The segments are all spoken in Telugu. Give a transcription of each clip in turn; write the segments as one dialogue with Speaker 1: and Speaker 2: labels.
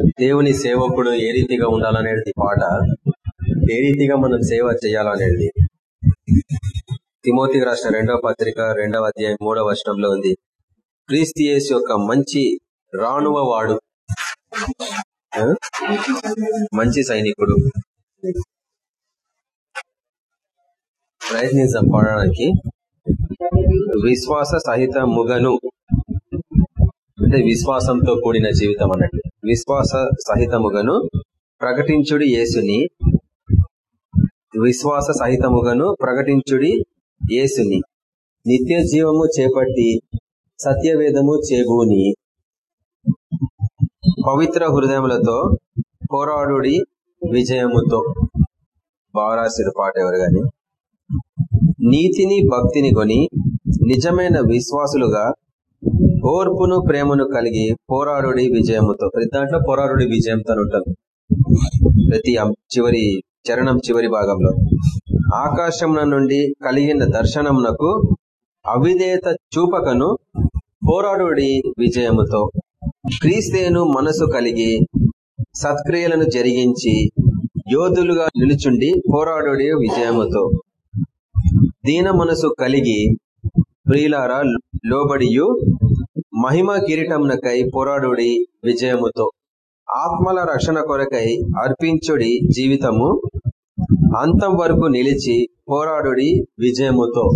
Speaker 1: దేవుని సేవకుడు ఏ రీతిగా ఉండాలనేది పాట ఏ రీతిగా మనం సేవ చేయాలనేది. తిమోతికి రాసిన రెండవ పత్రిక రెండవ అధ్యాయం మూడవ వర్షంలో ఉంది. క్రీస్తు యేసు యొక్క మంచి రాణువ వాడు. మంచి సైనికుడు. ప్రయత్నించాం పాడడానికి. విశ్వాస సహిత ముగను అంటే విశ్వాసంతో కూడిన జీవితం అన్నట్టు. విశ్వాస సహితముగాను ప్రకటించుడి యేసుని. విశ్వాస సహితముగాను ప్రకటించుడి యేసుని. నిత్య జీవము చేపట్టి సత్యవేదము చేబూని పవిత్ర హృదయములతో పోరాడుడి విజయముతో. బాగా పాట ఎవరు గాని. నీతిని భక్తిని కొని నిజమైన విశ్వాసులుగా ఓర్పును ప్రేమను కలిగి పోరాడుడి విజయముతో. ప్రతి దాంట్లో పోరాడుడి విజయంతో ఉంటుంది. ప్రతి చివరి చరణం చివరి భాగంలో. ఆకాశం నుండి కలిగిన దర్శనమునకు అవిధేత చూపకను పోరాడుడి విజయముతో. క్రీస్తేను మనసు కలిగి సత్క్రియలను జరిగించి యోధులుగా నిలుచుండి పోరాడుడి విజయముతో. దీన మనసు కలిగి ప్రియులారా లోబడియు మహిమ కిరీటంనకై పోరాడుడి విజయముతో. ఆత్మల రక్షణ కొరకై అర్పించుడి జీవితము. అంతం వరకు నిలిచి పోరాడుడి విజయముతో.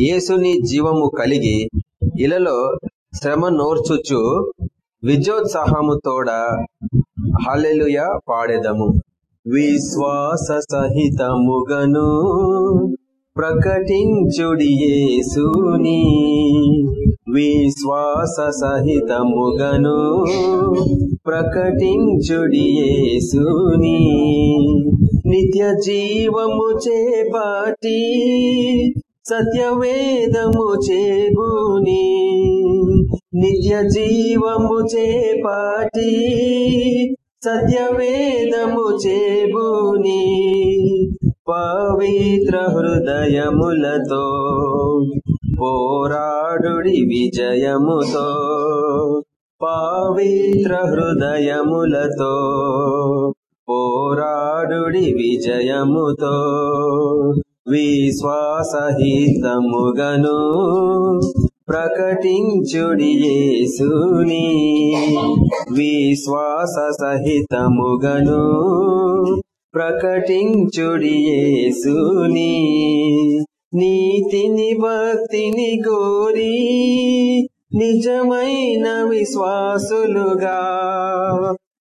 Speaker 1: యేసుని జీవము కలిగి ఇలలో శ్రమ నోర్చుచు విజయోత్సాహముతోడ హలెలుయ పాడెదము. విశ్వాస సహితముగను ప్రకటించుడియేసుని విశ్వాస సహితముగను. ప్రకటించుడియేసుని నిత్య జీవము చేపాటి సత్యవేదము చేబూని నిత్య జీవము చేపాటి సత్యవేదము చేబుని పవిత్ర హృదయములతో పోరాడుడి విజయముతో. పవిత్ర హృదయములతో పోరాడుడి విజయముతో. విశ్వాసహితముగను ప్రకటించుడి యేసుని. విశ్వాస సహితముగను ప్రకటించుడి యేసుని. నీతిని భక్తిని గోరి నిజమైన విశ్వాసులుగా.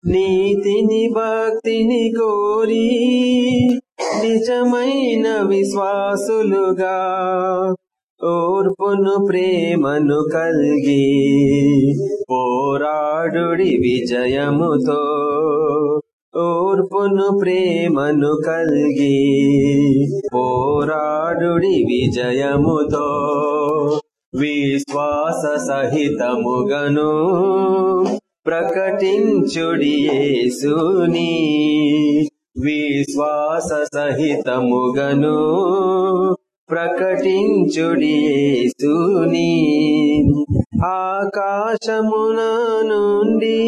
Speaker 1: నీతిని భక్తిని గోరి నిజమైన విశ్వాసులుగా. ఓర్పును ప్రేమను కల్గి పోరాడుడి విజయముతో. ఓర్పును ప్రేమను కల్గి పోరాడుడి విజయముతో విశ్వాస సహితముగను ప్రకటించుడి యేసుని విశ్వాస సహితముగను ప్రకటించుడి యేసుని ఆకాశమున నుండి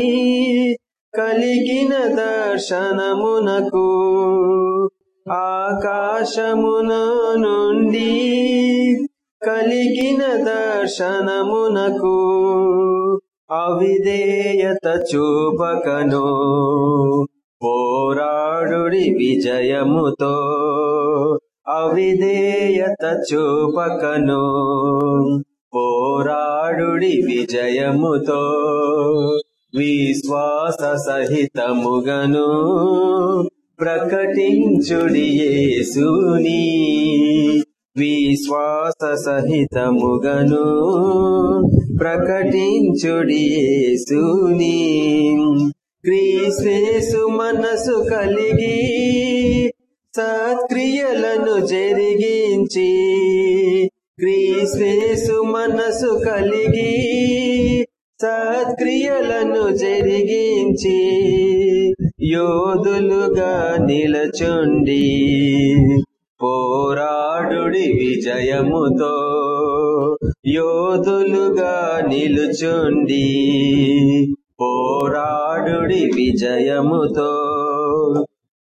Speaker 1: కలిగిన దర్శనమునకు ఆకాశమున నుండి కలిగిన దర్శనమునకు అవిధేయత చూపకను. పోరాడుడి విజయముతో అవిధేయత చూపకను. పోరాడుడి విజయముతో విశ్వాస సహితముగను ప్రకటించుడి యేసుని. విశ్వాస సహితముగను ప్రకటించుడి యేసుని. క్రీస్తేసు మనసు కలిగి సత్క్రియలను జరిగించి క్రీస్తేసు మనసు కలిగి సత్క్రియలను జరిగించి యోధులుగా నిలచుండి పోరాడుడి విజయముతో యోధులుగా నిలుచుండి పోరాడుడి విజయముతో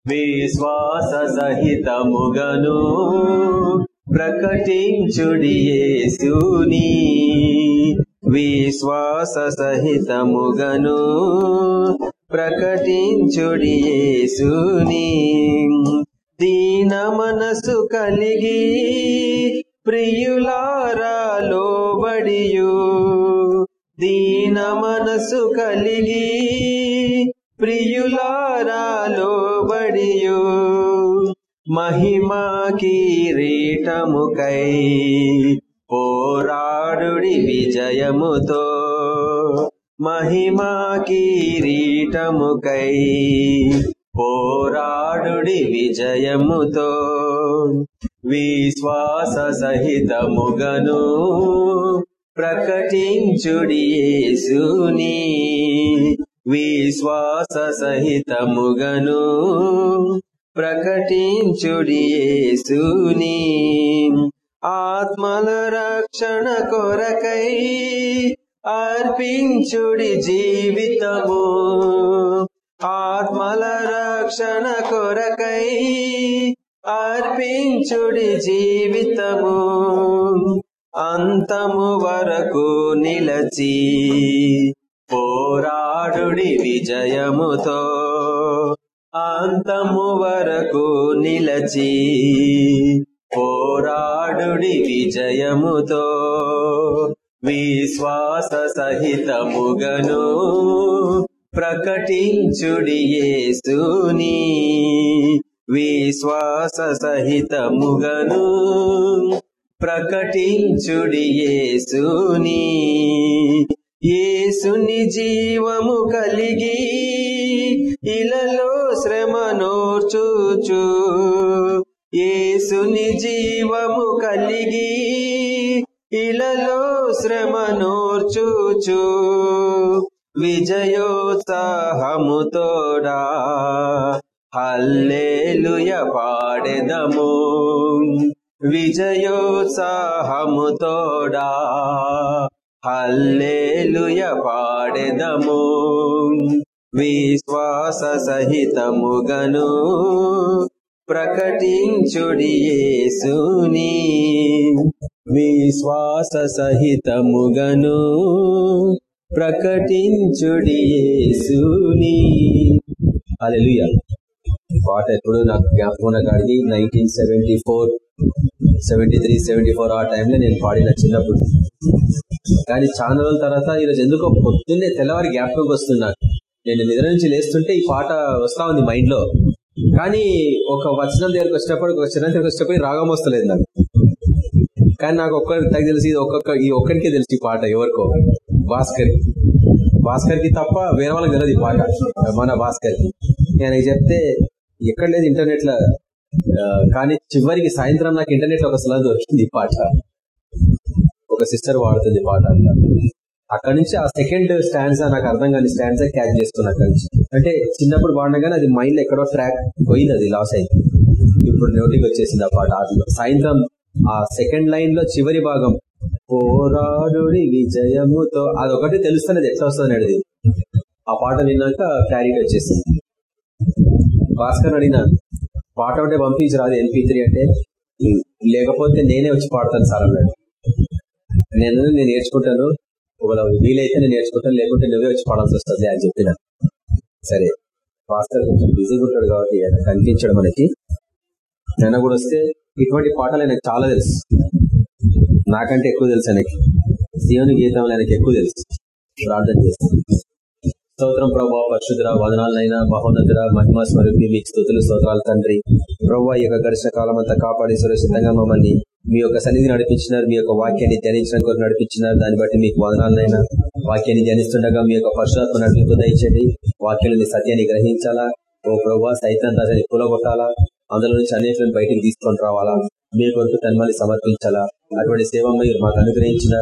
Speaker 1: విశ్వాస సహితముగను ప్రకటించుడి యేసుని. విశ్వాస సహితముగను ప్రకటించుడి యేసుని. దీన మనసు కలిగి ప్రియులారా లోబడియు. దీన మనసు కలిగి ప్రియులారా లోబడియు. మహిమా కిరీటముకై విజయముతో మహిమా కిరీటముకై పోరాడుడి విజయముతో విశ్వాస సహితముగను ప్రకటించుడియేసుని విశ్వాస సహితముగను ప్రకటించుడియేసుని ఆత్మల రక్షణ కొరకై అర్పించుడి జీవితము. ఆత్మల రక్షణ కొరకై అర్పించుడి జీవితము. అంతము వరకు నిలచి పోరాడుడి విజయముతో అంతము వరకు నిలచి పోరాడుడి విజయముతో విశ్వాస సహితముగను ప్రకటించుడి యేసుని విశ్వాస సహితముగను ప్రకటించుడి యేసుని యేసుని జీవము కలిగి ఇలలో శ్రమ నోర్చుచు యేసుని జీవము కలిగి ఇలలో శ్రమ నోర్చుచు. విజయోత్సాహముతోడా హల్లేలుయ పాడెదము. విజయోత్సాహముతోడా హల్లేలుయ పాడెదము. విశ్వాస సహితముగను ప్రకటించుడియేసుని విశ్వాస సహితముగను ప్రకటించుడియేసుని యేసుని. హల్లెలూయా. పాట ఎప్పుడు నాకు జ్ఞాపకం కాడికి nineteen seventy four seventy three seventy four ఆ టైంలో నేను పాడిన చిన్నప్పుడు. కానీ చాలా రోజుల తర్వాత ఈరోజు ఎందుకో పొద్దున్నే తెల్లవారి జ్ఞాపకంకి వస్తున్నాను. నేను నిద్ర నుంచి లేస్తుంటే ఈ పాట వస్తా ఉంది మైండ్లో కానీ ఒక వచనం దగ్గరకు వచ్చినప్పుడు ఒక వచనం దగ్గరకు వచ్చినప్పుడు రాగం వస్తలేదు నాకు. కానీ నాకు ఒక్కరికి తెలిసి ఇది ఒక్కొక్క ఈ ఒక్కరికే తెలిసి ఈ పాట ఎవరికో. భాస్కర్. భాస్కర్కి తప్ప వేరే వాళ్ళకి తెలియదు ఈ పాట. మన భాస్కర్. కి నేను చెప్తే ఎక్కడ లేదు ఇంటర్నెట్లో. కానీ చివరికి సాయంత్రం నాకు ఇంటర్నెట్లో ఒక సలహా దొరికింది ఈ పాట. ఒక సిస్టర్ వాడుతుంది పాట అక్కడ నుంచి ఆ సెకండ్ స్టాండ్స్ నాకు అర్థం కాని స్టాండ్స్ క్యాచ్ చేసుకున్నా అక్కడ నుంచి. అంటే చిన్నప్పుడు వాడినగానే అది మైండ్లో ఎక్కడో ట్రాక్ పోయింది అది లాస్ అయింది. ఇప్పుడు నోటికి వచ్చేసింది ఆ పాట. సాయంత్రం ఆ సెకండ్ లైన్లో చివరి భాగం పోరాడు విజయముతో అదొకటి తెలుస్తున్నది ఎట్లా వస్తుంది అనేది. ఆ పాట విన్నాక క్లారిటీ వచ్చేసింది. భాస్కర్ అడిగిన పాట ఉంటే పంపించరాదు ఎన్పీ త్రీ అంటే? లేకపోతే నేనే వచ్చి పాడతాను సార్ అన్నాడు. నేను నేను నేర్చుకుంటాను. ఒకవేళ వీలైతే నేను నేర్చుకుంటాను లేకుంటే నువ్వే వచ్చి పాడాల్సి వస్తుంది అని చెప్పిన. సరే మాస్టర్ కొంచెం బిజీగా ఉంటాడు కాబట్టి కనిపించడం మనకి. నేను కూడా వస్తే ఇటువంటి పాటలు ఆయనకు చాలా తెలుసు. నాకంటే ఎక్కువ తెలుసు ఆయనకి. శివుని గీతం ఆయనకి ఎక్కువ తెలుసు. ప్రార్థన చేస్తాను. స్తోత్రం ప్రభావ పరిశుద్ధ వదనాలైనా మహోన్నతుడ మహిమా స్వరూపి మీకు స్థుతులు స్తోత్రాలు తండ్రి. ప్రభావ ఈ యొక్క ఘర్షణ కాలం అంతా కాపాడి సురక్షితంగా మమ్మల్ని మీ యొక్క సన్నిధి నడిపించినారు మీ యొక్క వాక్యాన్ని ధ్యానించడం కొరకు నడిపించినారు. దాన్ని బట్టి మీకు వదనాలైనా వాక్యాన్ని ధ్యానిస్తుండగా మీ యొక్క పరుషాత్మ నడిపింపు దయచేది వాక్యాలని సత్యాన్ని గ్రహించాలా? ఓ ప్రభావ సైతం దాన్ని కూలగొట్టాలా? అందులో నుంచి అనేకలను బయటికి తీసుకొని రావాలా? మీ కొరకు తన్మల్ని సమర్పించాలా? అటువంటి సేవ మీరు మాకు అనుగ్రహించిన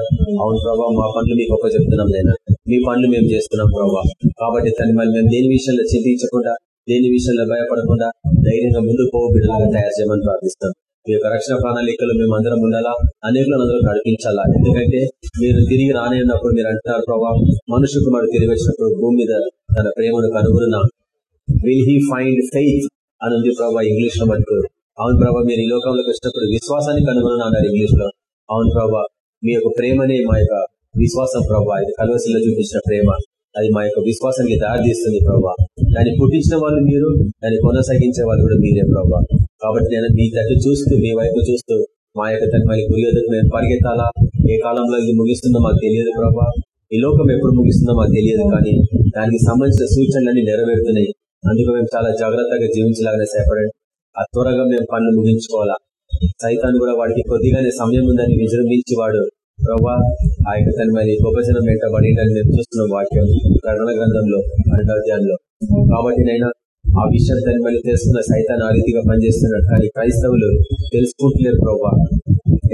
Speaker 1: అవును ప్రభావ మా పనులు మీకు ఒక్క చెప్తున్నాం నేను మీ పనులు మేము చేస్తున్నాం ప్రభావ కాబట్టి తన మళ్ళీ మేము దేని విషయంలో చింతించకుండా దేని విషయంలో భయపడకుండా ధైర్యంగా ముందుకు పో బిడ్డలుగా తయారు చేయమని ప్రార్థిస్తాం మీ యొక్క రక్షణ ప్రణాళికలు మేము అందరం ఉండాలా? అనేకులను అందరూ నడిపించాలా? ఎందుకంటే మీరు తిరిగి రానే ఉన్నప్పుడు మీరు అంటున్నారు ప్రభావ మనుషు కుమారుడు తిరిగి వచ్చినప్పుడు భూమి మీద తన ప్రేమను కనుగొనున్నా. విల్ హీ ఫైండ్ ఫెయిత్ అని ఉంది ప్రభావ ఇంగ్లీష్లో మనకు అవును ప్రభా మీరు ఈ లోకంలోకి వచ్చినప్పుడు విశ్వాసాన్ని కనుగొనున్నా అన్నారు ఇంగ్లీష్లో అవును ప్రభా మీ యొక్క ప్రేమనే మా యొక్క విశ్వాసం ప్రభా. ఇది కలవసిలో చూపించిన ప్రేమ. అది మా యొక్క విశ్వాసానికి దారితీస్తుంది ప్రభా. దాన్ని పుట్టించిన వాళ్ళు మీరు దాన్ని కొనసాగించే వాళ్ళు కూడా మీరే ప్రభా. కాబట్టి నేను మీ తట్టు చూస్తూ మీ వైపు చూస్తూ మా యొక్క తన మరి మేము పరిగెత్తాలా? ఏ కాలంలో ఇది ముగిస్తుందో మాకు తెలియదు ప్రభా. ఈ లోకం ఎప్పుడు ముగిస్తుందో మాకు తెలియదు కానీ దానికి సంబంధించిన సూచనలన్నీ నెరవేరుతున్నాయి. అందుకు మేము చాలా జాగ్రత్తగా జీవించలాగానే సేపడండి ఆ త్వరగా మేము పనులు ముగించుకోవాలా? సైతాన్ని కూడా వాడికి కొద్దిగానే సమయం ఉందని విజృంభించి వాడు ప్రభా ఆ యొక్క తన మీద గొప్ప జనం వెంట పడిందని మేము చూస్తున్నాం వాక్యం ప్రకటన గ్రంథంలో అధ్యాయంలో కాబట్టి నైనా ఆ విషయం తన మళ్ళీ తెలుసుకున్న సైతాన్ని ఆ రీతిగా పనిచేస్తున్నాడు. కానీ క్రైస్తవులు తెలుసుకుంటలేరు ప్రభా.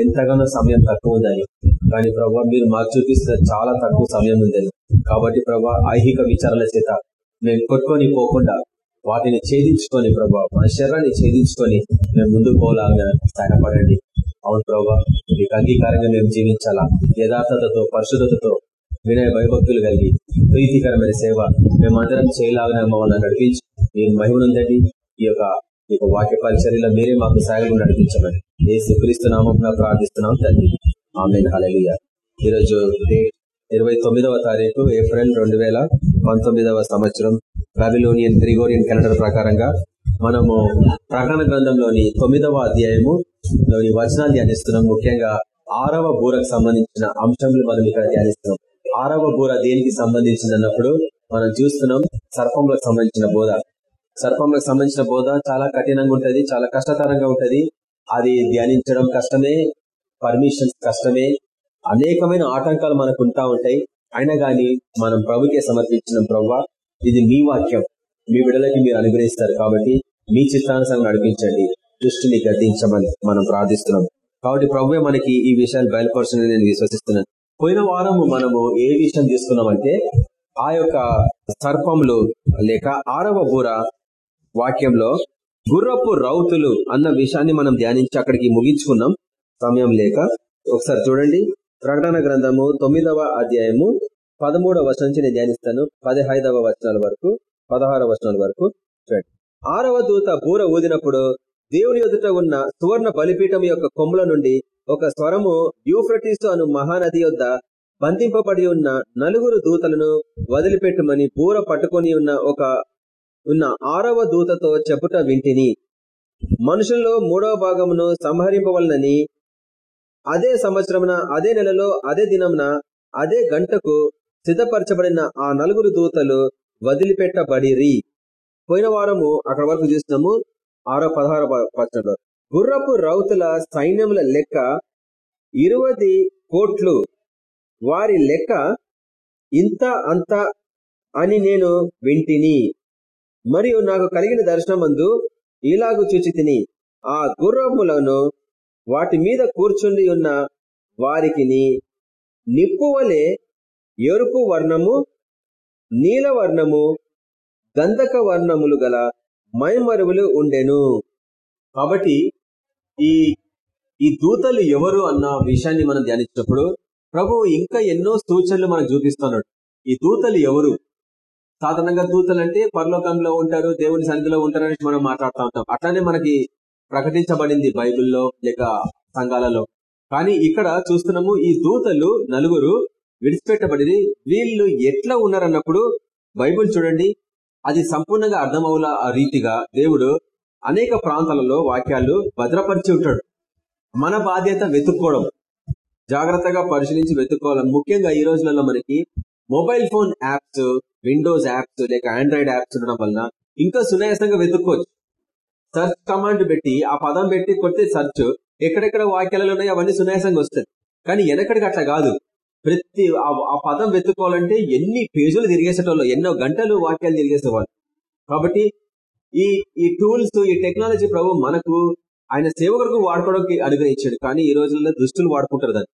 Speaker 1: ఎంతగానో సమయం తక్కువ ఉందని. కానీ ప్రభా మీరు మాకు చూపిస్తున్న చాలా తక్కువ సమయం ఉందని. కాబట్టి ప్రభా ఐహిక విచారాల చేత మేము కొట్టుకొని పోకుండా వాటిని ఛేదించుకొని ప్రభా మన శరీరాన్ని ఛేదించుకొని మేము ముందుకు పోలాగా సహాయపడండి. అవును ప్రభా. మీకు అంగీకారంగా మేము జీవించాలా? యథార్థతతో పరిశుద్ధతతో వినయ భయభక్తులు కలిగి ప్రీతికరమైన సేవ మేమందరం చేయలాగా మమ్మల్ని నడిపించి మీరు మహిమనుందండి. ఈ యొక్క ఈ యొక్క వాక్య పరిచర్యలో మీరే మాకు సాయంగా నడిపించమని ఏ సుక్రీస్తున్నామో ప్రార్థిస్తున్నాం తండ్రి. ఆమె హలలియ ఈరోజు ఇరవై తొమ్మిదవ తారీఖు ఏప్రిల్ రెండు వేల పంతొమ్మిదవ సంవత్సరం. బాబిలోనియన్ గ్రిగోరియన్ క్యాలెండర్ ప్రకారంగా మనము ప్రకటన గ్రంథంలోని తొమ్మిదవ అధ్యాయము లోని వచనాలు ధ్యానిస్తున్నాం. ముఖ్యంగా ఆరవ బూరకు సంబంధించిన అంశంలు మనం ఇక్కడ ధ్యానిస్తున్నాం. ఆరవ బూర దేనికి సంబంధించింది అన్నప్పుడు మనం చూస్తున్నాం సర్పంలకు సంబంధించిన బోధ. సర్పంలకు సంబంధించిన బోధ చాలా కఠినంగా ఉంటది చాలా కష్టతరంగా ఉంటది. అది ధ్యానించడం కష్టమే పర్మిషన్స్ కష్టమే అనేకమైన ఆటంకాలు మనకు ఉంటా ఉంటాయి. అయినా గాని మనం ప్రభుకే సమర్పించిన ప్రవ్వా ఇది మీ వాక్యం. మీ విడలకి మీరు అనుగ్రహిస్తారు కాబట్టి మీ చిత్తానుసారం నడిపించండి. దృష్టిని గద్దించమని మనం ప్రార్థిస్తున్నాం. కాబట్టి ప్రభువే మనకి ఈ విషయాలు బయలుపరచని నేను విశ్వసిస్తున్నాను. పోయిన వారం మనము ఏ విషయం తీసుకున్నామంటే ఆ యొక్క సర్పంలు లేక ఆరవ బూర వాక్యంలో గుర్రపు రౌతులు అన్న విషయాన్ని మనం ధ్యానించి అక్కడికి ముగించుకున్నాం. సమయం లేక ఒకసారి చూడండి. ప్రకటన గ్రంథము తొమ్మిదవ అధ్యాయము పదమూడవ వచనం నుంచి నేను ధ్యానిస్తాను. పదిహైదవ వచనాల వరకు. పదహారవ వచనాల వరకు చూడండి. ఆరవ దూత బూర ఊదినప్పుడు దేవుని ఎదుట ఉన్న సువర్ణ బలిపీఠం యొక్క కొమ్ముల నుండి ఒక స్వరము యూఫ్రటీసు అను మహానది యొద్ద బంధింపబడి ఉన్న నలుగురు దూతలను వదిలిపెట్టుమని బూర పట్టుకొని ఉన్న ఒక ఉన్న ఆరవ దూతతో చెప్పుట వింటిని. మనుషుల్లో మూడవ భాగమును సంహరింపవలనని అదే సంవత్సరమున అదే నెలలో అదే దినమున అదే గంటకు సిద్ధపరచబడిన ఆ నలుగురు దూతలు వదిలిపెట్టబడిరి. పోయిన వారము అక్కడ వరకు చూసినాము ఆరో పదహారు పచ్చంలో గుర్రపు రౌతుల సైన్యముల లెక్క ఇరువది కోట్లు. వారి లెక్క ఇంత అంత అని నేను వింటిని. మరియు నాకు కలిగిన దర్శనమందు ఇలాగు చూచి తిని ఆ గుర్రములను వాటి మీద కూర్చుండి ఉన్న వారికి నిప్పు వలె ఎరుపు వర్ణము నీల వర్ణము గంధక వర్ణములు గల మైమరువులు ఉండెను. కాబట్టి ఈ ఈ దూతలు ఎవరు అన్న విషయాన్ని మనం ధ్యానించినప్పుడు ప్రభువు ఇంకా ఎన్నో సూచనలు మనం చూపిస్తున్నాడు. ఈ దూతలు ఎవరు? సాధారణంగా దూతలు అంటే పరలోకంలో ఉంటారు దేవుని సన్నిధిలో ఉంటారు మనం మాట్లాడుతూ ఉంటాం. అట్లానే మనకి ప్రకటించబడింది బైబిల్లో లేక సంఘాలలో. కానీ ఇక్కడ చూస్తున్నాము ఈ దూతలు నలుగురు విడిచిపెట్టబడింది. వీళ్ళు ఎట్లా ఉన్నారన్నప్పుడు బైబుల్ చూడండి. అది సంపూర్ణంగా అర్థమవుల రీతిగా దేవుడు అనేక ప్రాంతాలలో వాక్యాలు భద్రపరిచి ఉంటాడు. మన బాధ్యత వెతుక్కోవడం. జాగ్రత్తగా పరిశీలించి వెతుక్కోవాలి. ముఖ్యంగా ఈ రోజులలో మనకి mobile phone apps windows apps లేక ఆండ్రాయిడ్ యాప్స్ ఉండడం వలన ఇంకా సునాయాసంగా వెతుక్కోవచ్చు. సర్చ్ కమాండ్ పెట్టి ఆ పదం పెట్టి కొడితే సర్చ్ ఎక్కడెక్కడ వాక్యాలలో ఉన్నాయి అవన్నీ సునాయాసంగా వస్తాయి. కానీ వెనకడికి అట్లా కాదు. ప్రతి ఆ పదం వెతుక్కోవాలంటే ఎన్ని పేజీలు తిరిగేసేటోళ్ళు ఎన్నో గంటలు వాక్యాలు తిరిగేసేవాళ్ళు. కాబట్టి ఈ ఈ టూల్స్ ఈ టెక్నాలజీ ప్రభు మనకు ఆయన సేవకులకు వాడుకోవడానికి అనుగ్రహించాడు. కానీ ఈ రోజుల్లో దుస్తులు వాడుకుంటారు దాన్ని.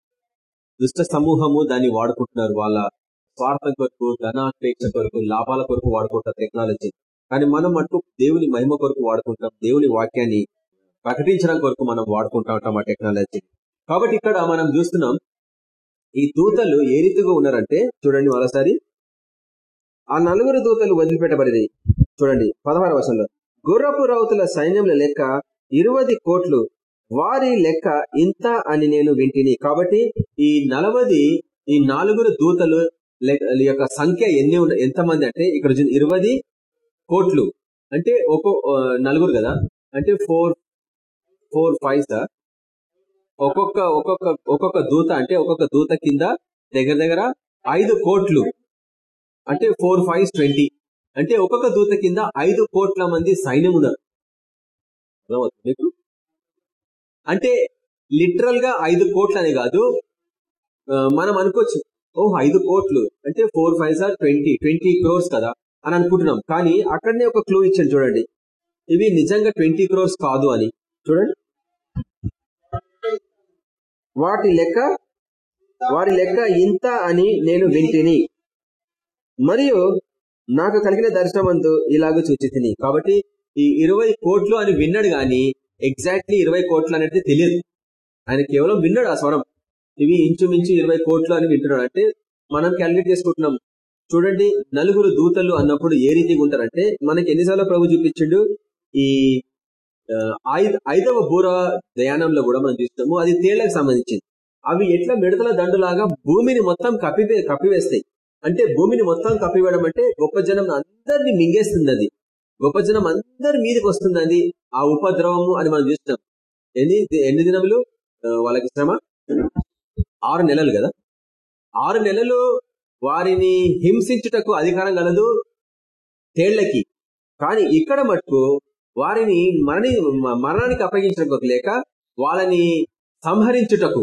Speaker 1: దుష్ట సమూహము దాన్ని వాడుకుంటున్నారు. వాళ్ళ స్వార్థం కొరకు ధనాపేక్ష కొరకు లాభాల కొరకు వాడుకుంటారు టెక్నాలజీ. కానీ మనం మటుకు దేవుని మహిమ కొరకు వాడుకుంటాం. దేవుని వాక్యాన్ని ప్రకటించడం కొరకు మనం వాడుకుంటా ఉంటాం ఆ టెక్నాలజీ కాబట్టి ఇక్కడ మనం చూస్తున్నాం ఈ దూతలు ఏ రీతిగా ఉన్నారంటే చూడండి మరోసారి.
Speaker 2: ఆ నలుగురు దూతలు వదిలిపెట్టబడి చూడండి పదహారు వర్షంలో గుర్రపు రౌతుల సైన్యముల లెక్క ఇరువది కోట్లు వారి లెక్క ఇంత అని నేను వింటిని. కాబట్టి
Speaker 1: ఈ నలవది ఈ నాలుగురు దూతలు యొక్క సంఖ్య ఎన్ని ఎంత ఎంతమంది అంటే ఇక్కడ ఇరవై కోట్లు. అంటే ఒక్కో నలుగురు కదా? అంటే ఫోర్ ఫోర్ ఫైవ్ సార్. ఒక్కొక్క ఒక్కొక్క ఒక్కొక్క దూత అంటే ఒక్కొక్క దూత కింద దగ్గర దగ్గర ఐదు కోట్లు. అంటే ఫోర్ ఫైవ్ ట్వంటీ అంటే ఒక్కొక్క దూత కింద ఐదు కోట్ల మంది సైన్యం ఉన్నారు మీకు? అంటే లిటరల్గా ఐదు కోట్లు అని కాదు మనం అనుకోవచ్చు ఓ ఐదు కోట్లు. అంటే four five sir twenty twenty crores కదా అని అనుకుంటున్నాం. కానీ అక్కడనే ఒక క్లూ ఇచ్చాను చూడండి. ఇవి నిజంగా ట్వంటీ క్రోర్స్ కాదు అని. చూడండి.
Speaker 2: వాటి లెక్క వారి లెక్క ఇంత అని నేను వింటిని. మరియు నాకు కలిగిన దర్శనమందు ఇలాగ చూచితిని.
Speaker 1: కాబట్టి ఈ ఇరవై కోట్లు అని విన్నాడు గాని ఎగ్జాక్ట్లీ ఇరవై కోట్లు అనేది తెలియదు ఆయన కేవలం విన్నాడు ఆ స్వరం. ఇవి ఇంచుమించు ఇరవై కోట్లు అని వింటున్నాడు. అంటే మనం క్యాలిక్యులేట్ చేసుకుంటున్నాం. చూడండి నలుగురు దూతలు అన్నప్పుడు ఏ రీతిగా ఉంటారంటే మనకి ఎన్నిసార్లు ప్రభు చూపించిండు ఈ ఐదవ బూర దయానంలో కూడా మనం చూస్తాము. అది తేళ్ళకు సంబంధించింది. అవి ఎట్లా మిడతల దండులాగా భూమిని మొత్తం కప్పివే కప్పివేస్తాయి అంటే భూమిని మొత్తం కప్పివేయడం అంటే గొప్ప జనం అందరినీ మింగేస్తుంది అది గొప్ప జనం అందరి మీదకి వస్తుంది అది ఆ ఉపద్రవము అని మనం చూస్తాం. ఎన్ని ఎన్ని దినములు? వాళ్ళకి శ్రమ? ఆరు నెలలు కదా? ఆరు నెలలు వారిని హింసించుటకు అధికారం కలదు తేళ్ళకి. కానీ ఇక్కడ మటుకు వారిని మరణి మరణానికి అప్పగించడానికి లేక వాళ్ళని సంహరించుటకు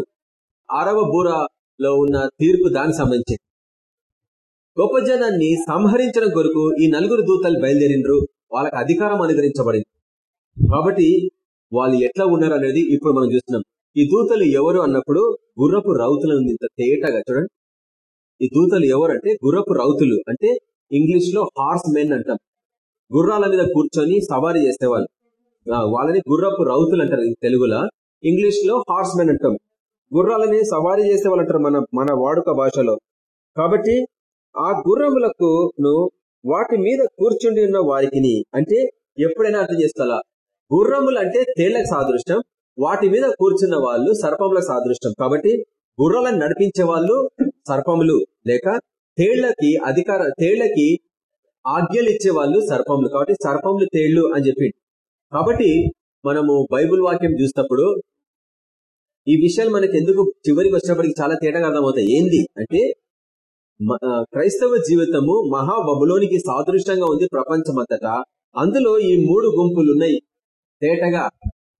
Speaker 1: అరవ బూరలో ఉన్న తీర్పు దానికి సంబంధించింది. గొప్ప జనాన్ని సంహరించడం కొరకు ఈ నలుగురు దూతలు బయలుదేరిండ్రు. వాళ్ళకి అధికారం అనుగ్రహించబడింది. కాబట్టి వాళ్ళు ఎట్లా ఉన్నారు అనేది ఇప్పుడు మనం చూస్తున్నాం. ఈ దూతలు ఎవరు అన్నప్పుడు గుర్రపు రౌతులు ఉంది. ఇంత తేటగా చూడండి. ఈ దూతలు ఎవరు అంటే గుర్రపు రౌతులు. అంటే ఇంగ్లీష్లో హార్స్ మెన్ అంటాం. గుర్రాల మీద కూర్చొని సవారీ చేసేవాళ్ళు. వాళ్ళని గుర్రపు రౌతులు అంటారు తెలుగులో. ఇంగ్లీష్లో హార్స్ మెన్ అంటాం.
Speaker 2: గుర్రాలని సవారీ చేసేవాళ్ళు అంటారు మన మన వాడుక భాషలో. కాబట్టి ఆ గుర్రములకు వాటి మీద కూర్చుండి ఉన్న వారికి
Speaker 1: అంటే ఎప్పుడైనా అర్థం చేసుకోవాలా? గుర్రములు అంటే తేళ్ళకు సాదృష్టం వాటి మీద కూర్చున్న వాళ్ళు సర్పములకు సాదృష్టం కాబట్టి గుర్రాలను నడిపించే వాళ్ళు సర్పములు. లేక తేళ్ళకి అధికార తేళ్ళకి ఆజ్ఞలు ఇచ్చే వాళ్ళు సర్పములు. కాబట్టి సర్పములు తేళ్ళు అని చెప్పి. కాబట్టి మనము బైబుల్ వాక్యం చూసినప్పుడు ఈ విషయాలు మనకి ఎందుకు చివరికి వచ్చినప్పటికి చాలా తేటగా అర్థమవుతాయి. ఏంది? అంటే మ- క్రైస్తవ జీవితము మహా బబులోనికి సాదృష్టంగా ఉంది ప్రపంచమంతటా. అందులో ఈ మూడు గుంపులు ఉన్నాయి. తేటగా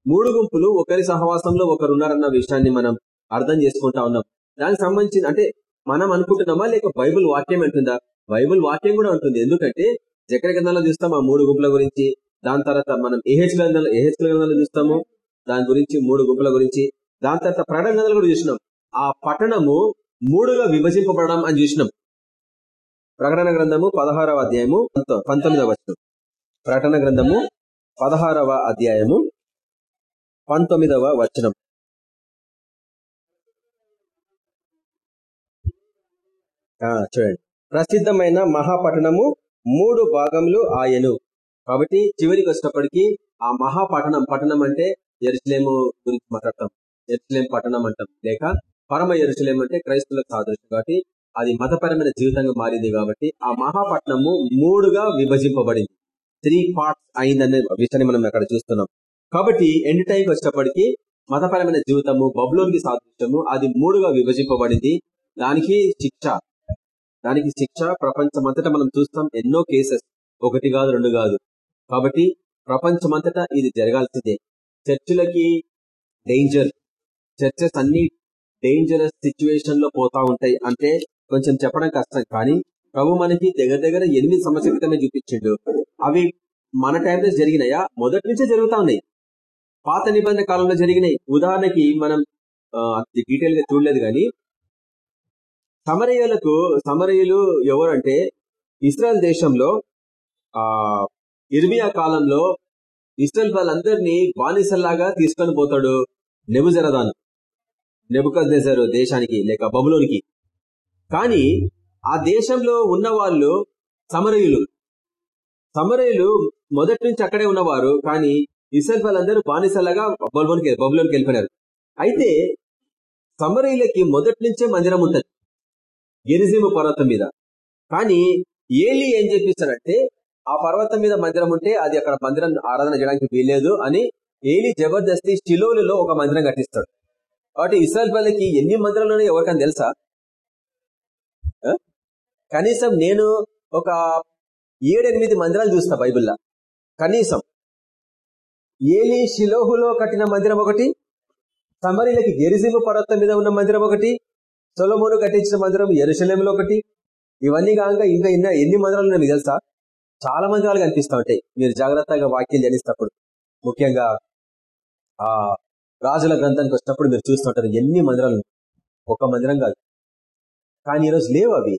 Speaker 1: మూడు గుంపులు ఒకరి సహవాసంలో ఒకరు ఉన్నారన్న విషయాన్ని మనం అర్థం చేసుకుంటా ఉన్నాం. దానికి సంబంధించిన అంటే మనం అనుకుంటున్నామా? లేక బైబిల్ వాక్యం అంటుందా బైబుల్ వాక్యం కూడా ఉంటుంది ఎందుకంటే జకర గ్రంథంలో చూస్తాం ఆ మూడు గుంపుల గురించి దాని తర్వాత మనం ఏహెచ్ గ్రంథంలో ఏహెచ్ గ్రంథంలో చూస్తాము దాని గురించి మూడు గుంపుల గురించి దాని తర్వాత ప్రకటన గ్రంథాలు కూడా చూసినాం. ఆ పట్టణము మూడుగా విభజింపబడడం అని చూసినాం. ప్రకటన గ్రంథము పదహారవ అధ్యాయము పంతొ- పంతొమ్మిదవ వచనం. ప్రకటన గ్రంథము పదహారవ అధ్యాయము పంతొమ్మిదవ వచనం. ఆ, చూడండి. ప్రసిద్ధమైన మహాపట్టణము మూడు భాగములు ఆయను. కాబట్టి చివరికి వచ్చినప్పటికీ ఆ మహాపట్టణం పట్టణం అంటే ఎరుసలేము గురించి మాట్లాడతాం. ఎరుసలేం పట్టణం అంటాం. లేక పరమ ఎరుసలేం అంటే క్రైస్తవులకు సాదృశ్యం. కాబట్టి అది మతపరమైన జీవితంగా మారింది కాబట్టి ఆ మహాపట్నము మూడుగా విభజింపబడింది. త్రీ పార్ట్స్ అయిందనే విషయాన్ని మనం అక్కడ చూస్తున్నాం. కాబట్టి ఎండ్ టైంకి వచ్చినప్పటికీ మతపరమైన జీవితము బబులోనికి సాదృశ్యము అది మూడుగా విభజింపబడింది. దానికి శిక్ష. దానికి శిక్ష ప్రపంచమంతటా మనం చూస్తాం ఎన్నో కేసెస్. ఒకటి కాదు రెండు కాదు. కాబట్టి ప్రపంచమంతటా ఇది జరగాల్సిందే. చర్చిలకి డేంజర్ చర్చెస్ అన్ని డేంజరస్ సిచ్యువేషన్లో పోతా ఉంటాయి. అంటే కొంచెం చెప్పడం కష్టం. కానీ ప్రభు మనకి దగ్గర దగ్గర ఎనిమిది సంవత్సరాల క్రితమే చూపించిండు. అవి మన టైంలో జరిగినాయా? మొదటి నుంచే జరుగుతా ఉన్నాయి. పాత నిబంధన కాలంలో జరిగినాయి. ఉదాహరణకి మనం అంత డీటెయిల్గా చూడలేదు కానీ సమరయ్యలకు సమరయ్యలు ఎవరంటే ఇస్రాయల్ దేశంలో ఆ ఇర్మియా కాలంలో ఇస్రాయల్ వాళ్ళందరినీ బానిసల్లాగా తీసుకొని పోతాడు నెబుజరదాను. నెబుకద్నెజరు దేశానికి లేక బబులోనికి. కానీ ఆ దేశంలో ఉన్న వాళ్ళు సమరయులు. సమరయులు మొదటి నుంచి అక్కడే ఉన్నవారు కానీ ఇస్రాయల్ వాళ్ళందరూ బానిసల్లాగా బబులోనికి బబులోనికి వెళ్ళిపోయినారు. అయితే సమరయులకి మొదటి నుంచే మందిరం ఉంటుంది. గిరిజీమ పర్వతం మీద. కానీ ఏలి ఏం చెప్పిస్తాడంటే ఆ పర్వతం మీద మందిరం ఉంటే అది అక్కడ మందిరం ఆరాధన చేయడానికి వీల్లేదు అని ఏలి జబర్దస్తి షిలోలులో ఒక మందిరం కట్టిస్తాడు. కాబట్టి ఇస్రాయల్ పల్లెకి ఎన్ని మందిరాలు ఉన్నాయో ఎవరికైనా తెలుసా? కనీసం నేను ఒక ఏడెనిమిది మందిరాలు చూస్తా బైబిల్లో. కనీసం. ఏలి షిలోహులో కట్టిన మందిరం ఒకటి సమరీలకి గెరిసిమ పర్వతం మీద ఉన్న మందిరం ఒకటి సొలమోను కట్టించిన మందిరం ఎరుశలేంలో ఒకటి. ఇవన్నీ కాక ఇంకా ఇన్న ఎన్ని మందిరాలు ఉన్నాయి మీకు తెలుసా? చాలా మందిరాలు కనిపిస్తూ ఉంటాయి. మీరు జాగ్రత్తగా వాక్యం జనిస్తప్పుడు ముఖ్యంగా ఆ రాజుల గ్రంథానికి వచ్చినప్పుడు మీరు చూస్తుంటారు ఎన్ని మందిరాలు ఒక మందిరం కాదు. కానీ ఈరోజు లేవు అవి.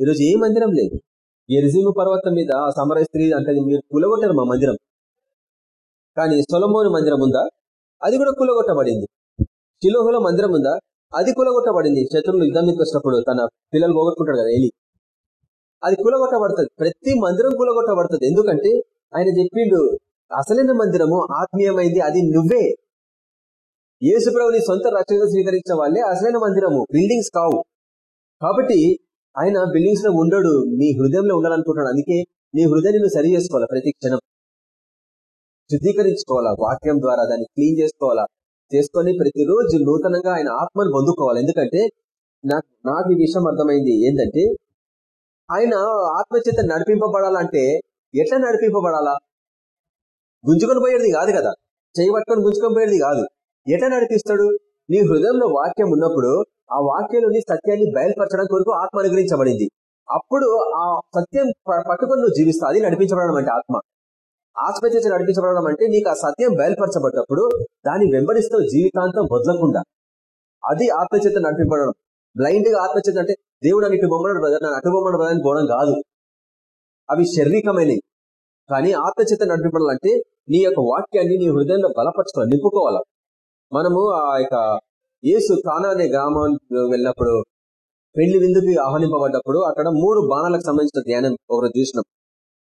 Speaker 1: ఈరోజు ఏ మందిరం లేదు. ఎరిజిము పర్వతం మీద సమర స్త్రీ అంటే మీరు కూలగొట్టారు మా మందిరం. కానీ సొలమోని మందిరం ఉందా? అది కూడా కూలగొట్టబడింది. శిలోహుల మందిరం ఉందా? అది కూలగొట్టబడింది. శత్రువులు యుద్ధానికి వచ్చినప్పుడు తన పిల్లలు పోగొట్టుకుంటాడు కదా ఎలి అది కూలగొట్టబడుతుంది. ప్రతి మందిరం కూలగొట్టబడుతుంది. ఎందుకంటే ఆయన చెప్పిండు అసలైన మందిరము ఆత్మీయమైంది అది నువ్వే. యేసుప్రభుని సొంత రక్షణ స్వీకరించిన వాళ్ళే అసలైన మందిరము. బిల్డింగ్స్ కావు. కాబట్టి ఆయన బిల్డింగ్స్లో ఉండడు నీ హృదయంలో ఉండాలనుకుంటున్నాడు. అందుకే నీ హృదయాన్ని నువ్వు సరి చేసుకోవాలా ప్రతి క్షణం. శుద్ధీకరించుకోవాలా వాక్యం ద్వారా దాన్ని క్లీన్ చేసుకోవాలా. చేసుకొని ప్రతిరోజు నూతనంగా ఆయన ఆత్మను పొందుకోవాలి. ఎందుకంటే నాకు నాకు ఈ విషయం అర్థమైంది. ఏంటంటే ఆయన ఆత్మచేత నడిపింపబడాలంటే ఎట్లా నడిపింపబడాలా? గుంజుకొని పోయేది కాదు కదా. చేయి పట్టుకొని గుంజుకొని పోయేది కాదు. ఎట్లా నడిపిస్తాడు? నీ హృదయంలో వాక్యం ఉన్నప్పుడు ఆ వాక్యంలోని సత్యాన్ని బయలుపరచడం కొరకు ఆత్మ అనుగ్రహించబడింది. అప్పుడు ఆ సత్యం ప- పట్టుకొని నువ్వు జీవిస్తావు. అది నడిపించబడడం అంటే ఆత్మ. ఆత్మచేత నడిపించబడడం అంటే నీకు ఆ సత్యం బయలుపరచబడ్డప్పుడు దాన్ని వెంబడిస్తూ జీవితాంతం వదలకుండా అది ఆత్మచేత నడిపింపబడడం. బ్లైండ్గా ఆత్మచేత అంటే దేవుడు అని బొమ్మడు బ్రదర్ నన్ను అటు బొమ్మడు బ్రదర్ పోవడం కాదు. అవి శారీరకమైనవి. కానీ ఆత్మచేత నడిపింపడాలంటే నీ యొక్క వాక్యాన్ని నీ హృదయంలో బలపరచుకోవాలి నింపుకోవాలి. మనము ఆ యొక్క యేసు కానా అనే గ్రామానికి వెళ్ళినప్పుడు పెళ్ళి విందుకి ఆహ్వానింపబడ్డప్పుడు అక్కడ మూడు బాణాలకు సంబంధించిన ధ్యానం ఒకరు చూసినాం.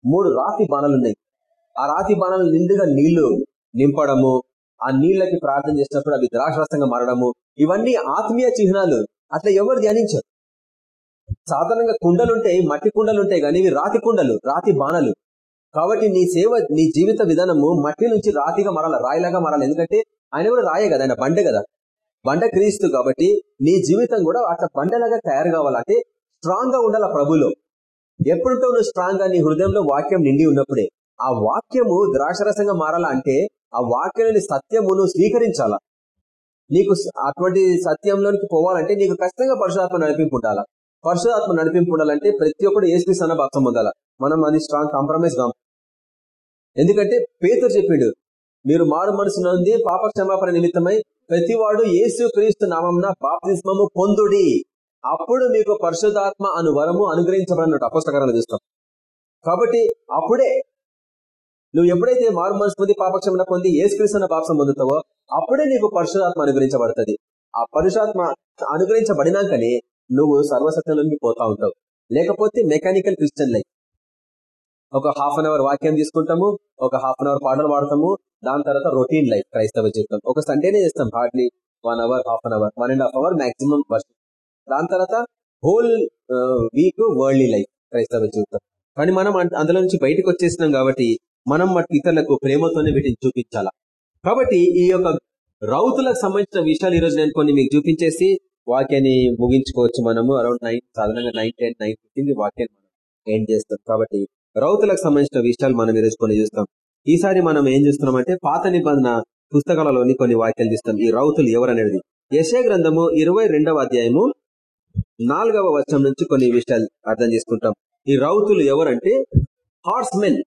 Speaker 1: మూడు రాతి బాణాలు ఉన్నాయి ఆ రాతి బాణాలు నిండుగా నీళ్ళు నింపడము ఆ నీళ్ళకి ప్రార్థన చేసినప్పుడు అవి ద్రాక్షరసంగా మారడము ఇవన్నీ ఆత్మీయ చిహ్నాలు. అట్లా ఎవరు ధ్యానించరు? సాధారణంగా కుండలుంటాయి మట్టి కుండలుంటాయి కానీ ఇవి రాతి కుండలు రాతి బాణాలు. కాబట్టి నీ సేవ నీ జీవిత విధానము మట్టి నుంచి రాతిగా మారాలి రాయిలాగా మారాలి. ఎందుకంటే ఆయన కూడా రాయే కదా ఆయన బండ కదా. బండ క్రీస్తు కాబట్టి నీ జీవితం కూడా అట్లా బండలాగా తయారు కావాలంటే స్ట్రాంగ్గా ఉండాలి ప్రభులో? ఎప్పుడుంటో నువ్వు స్ట్రాంగ్గా? నీ హృదయంలో వాక్యం నిండి ఉన్నప్పుడే. ఆ వాక్యము ద్రాక్షరసంగా మారాలా అంటే ఆ వాక్యాన్ని సత్యమును స్వీకరించాలా? నీకు అటువంటి సత్యంలోనికి పోవాలంటే నీకు ఖచ్చితంగా పరశురాత్మ నడిపింపు ఉండాలా? పరశురాత్మ నడిపింపు ఉండాలంటే ప్రతి ఒక్కడు ఏసుక్రీస్తు సన్న భక్తం పొందాలా? మనం అది స్ట్రాంగ్ కాంప్రమైజ్ కాం. ఎందుకంటే పేతురు చెప్పిండు మీరు మారు మనసు నొంది పాప క్షమాపణ నిమిత్తమై ప్రతివాడు ఏసు క్రీస్తు నామంన బాప్తిస్మము పొందుడి. అప్పుడు మీకు పరిశుధాత్మ అను వరము అనుగ్రహించబడినట్టు అపస్తకరాలు చూస్తాం. కాబట్టి అప్పుడే నువ్వు ఎప్పుడైతే మారు మనసు పొంది పాపక్షమణ పొంది ఏసుకృష్ణ అన్న పాపం పొందుతావో అప్పుడే నీకు పరుశురాత్మ అనుగ్రహించబడుతుంది. ఆ పరుషాత్మ అనుగ్రహించబడినాకనే నువ్వు సర్వసత్యంలోకి పోతా ఉంటావు. లేకపోతే మెకానికల్ క్రిస్టియన్ లైఫ్. ఒక హాఫ్ అన్ అవర్ వాక్యం తీసుకుంటాము ఒక హాఫ్ అన్ అవర్ పాటలు పాడతాము దాని తర్వాత రొటీన్ లైఫ్ క్రైస్తవ జీవితం. ఒక సండేనే చేస్తాం hardly one hour half an hour one and half hour maximum వర్షం. దాని తర్వాత హోల్ వీక్ వరల్డ్లీ లైఫ్ క్రైస్తవ జీవితం. కానీ మనం అందులో నుంచి బయటకు వచ్చేసినాం కాబట్టి మనం మట్టి ఇతరులకు ప్రేమతోనే వీటిని చూపించాలా? కాబట్టి ఈ యొక్క రౌతులకు సంబంధించిన విషయాలు ఈరోజు నేను కొన్ని మీకు చూపించేసి వాక్యాన్ని ముగించుకోవచ్చు మనము. అరౌండ్ నైన్ సాధారణంగా నైన్ టెన్ నైన్ ఫిఫ్టీన్ వాక్యాన్ని మనం ఎండ్ చేస్తాం. కాబట్టి రౌతులకు సంబంధించిన విషయాలు మనం ఈరోజు కొన్ని చూస్తాం. ఈసారి మనం ఏం చూస్తున్నామంటే పాత నిబంధన పుస్తకాలలోని కొన్ని వాక్యాలు చూస్తాం. ఈ రౌతులు ఎవరనేది. యశే గ్రంథము ఇరవై రెండవ అధ్యాయము నాలుగవ వర్షం నుంచి కొన్ని విషయాలు అర్థం చేసుకుంటాం. ఈ రౌతులు ఎవరంటే? హార్స్ మెన్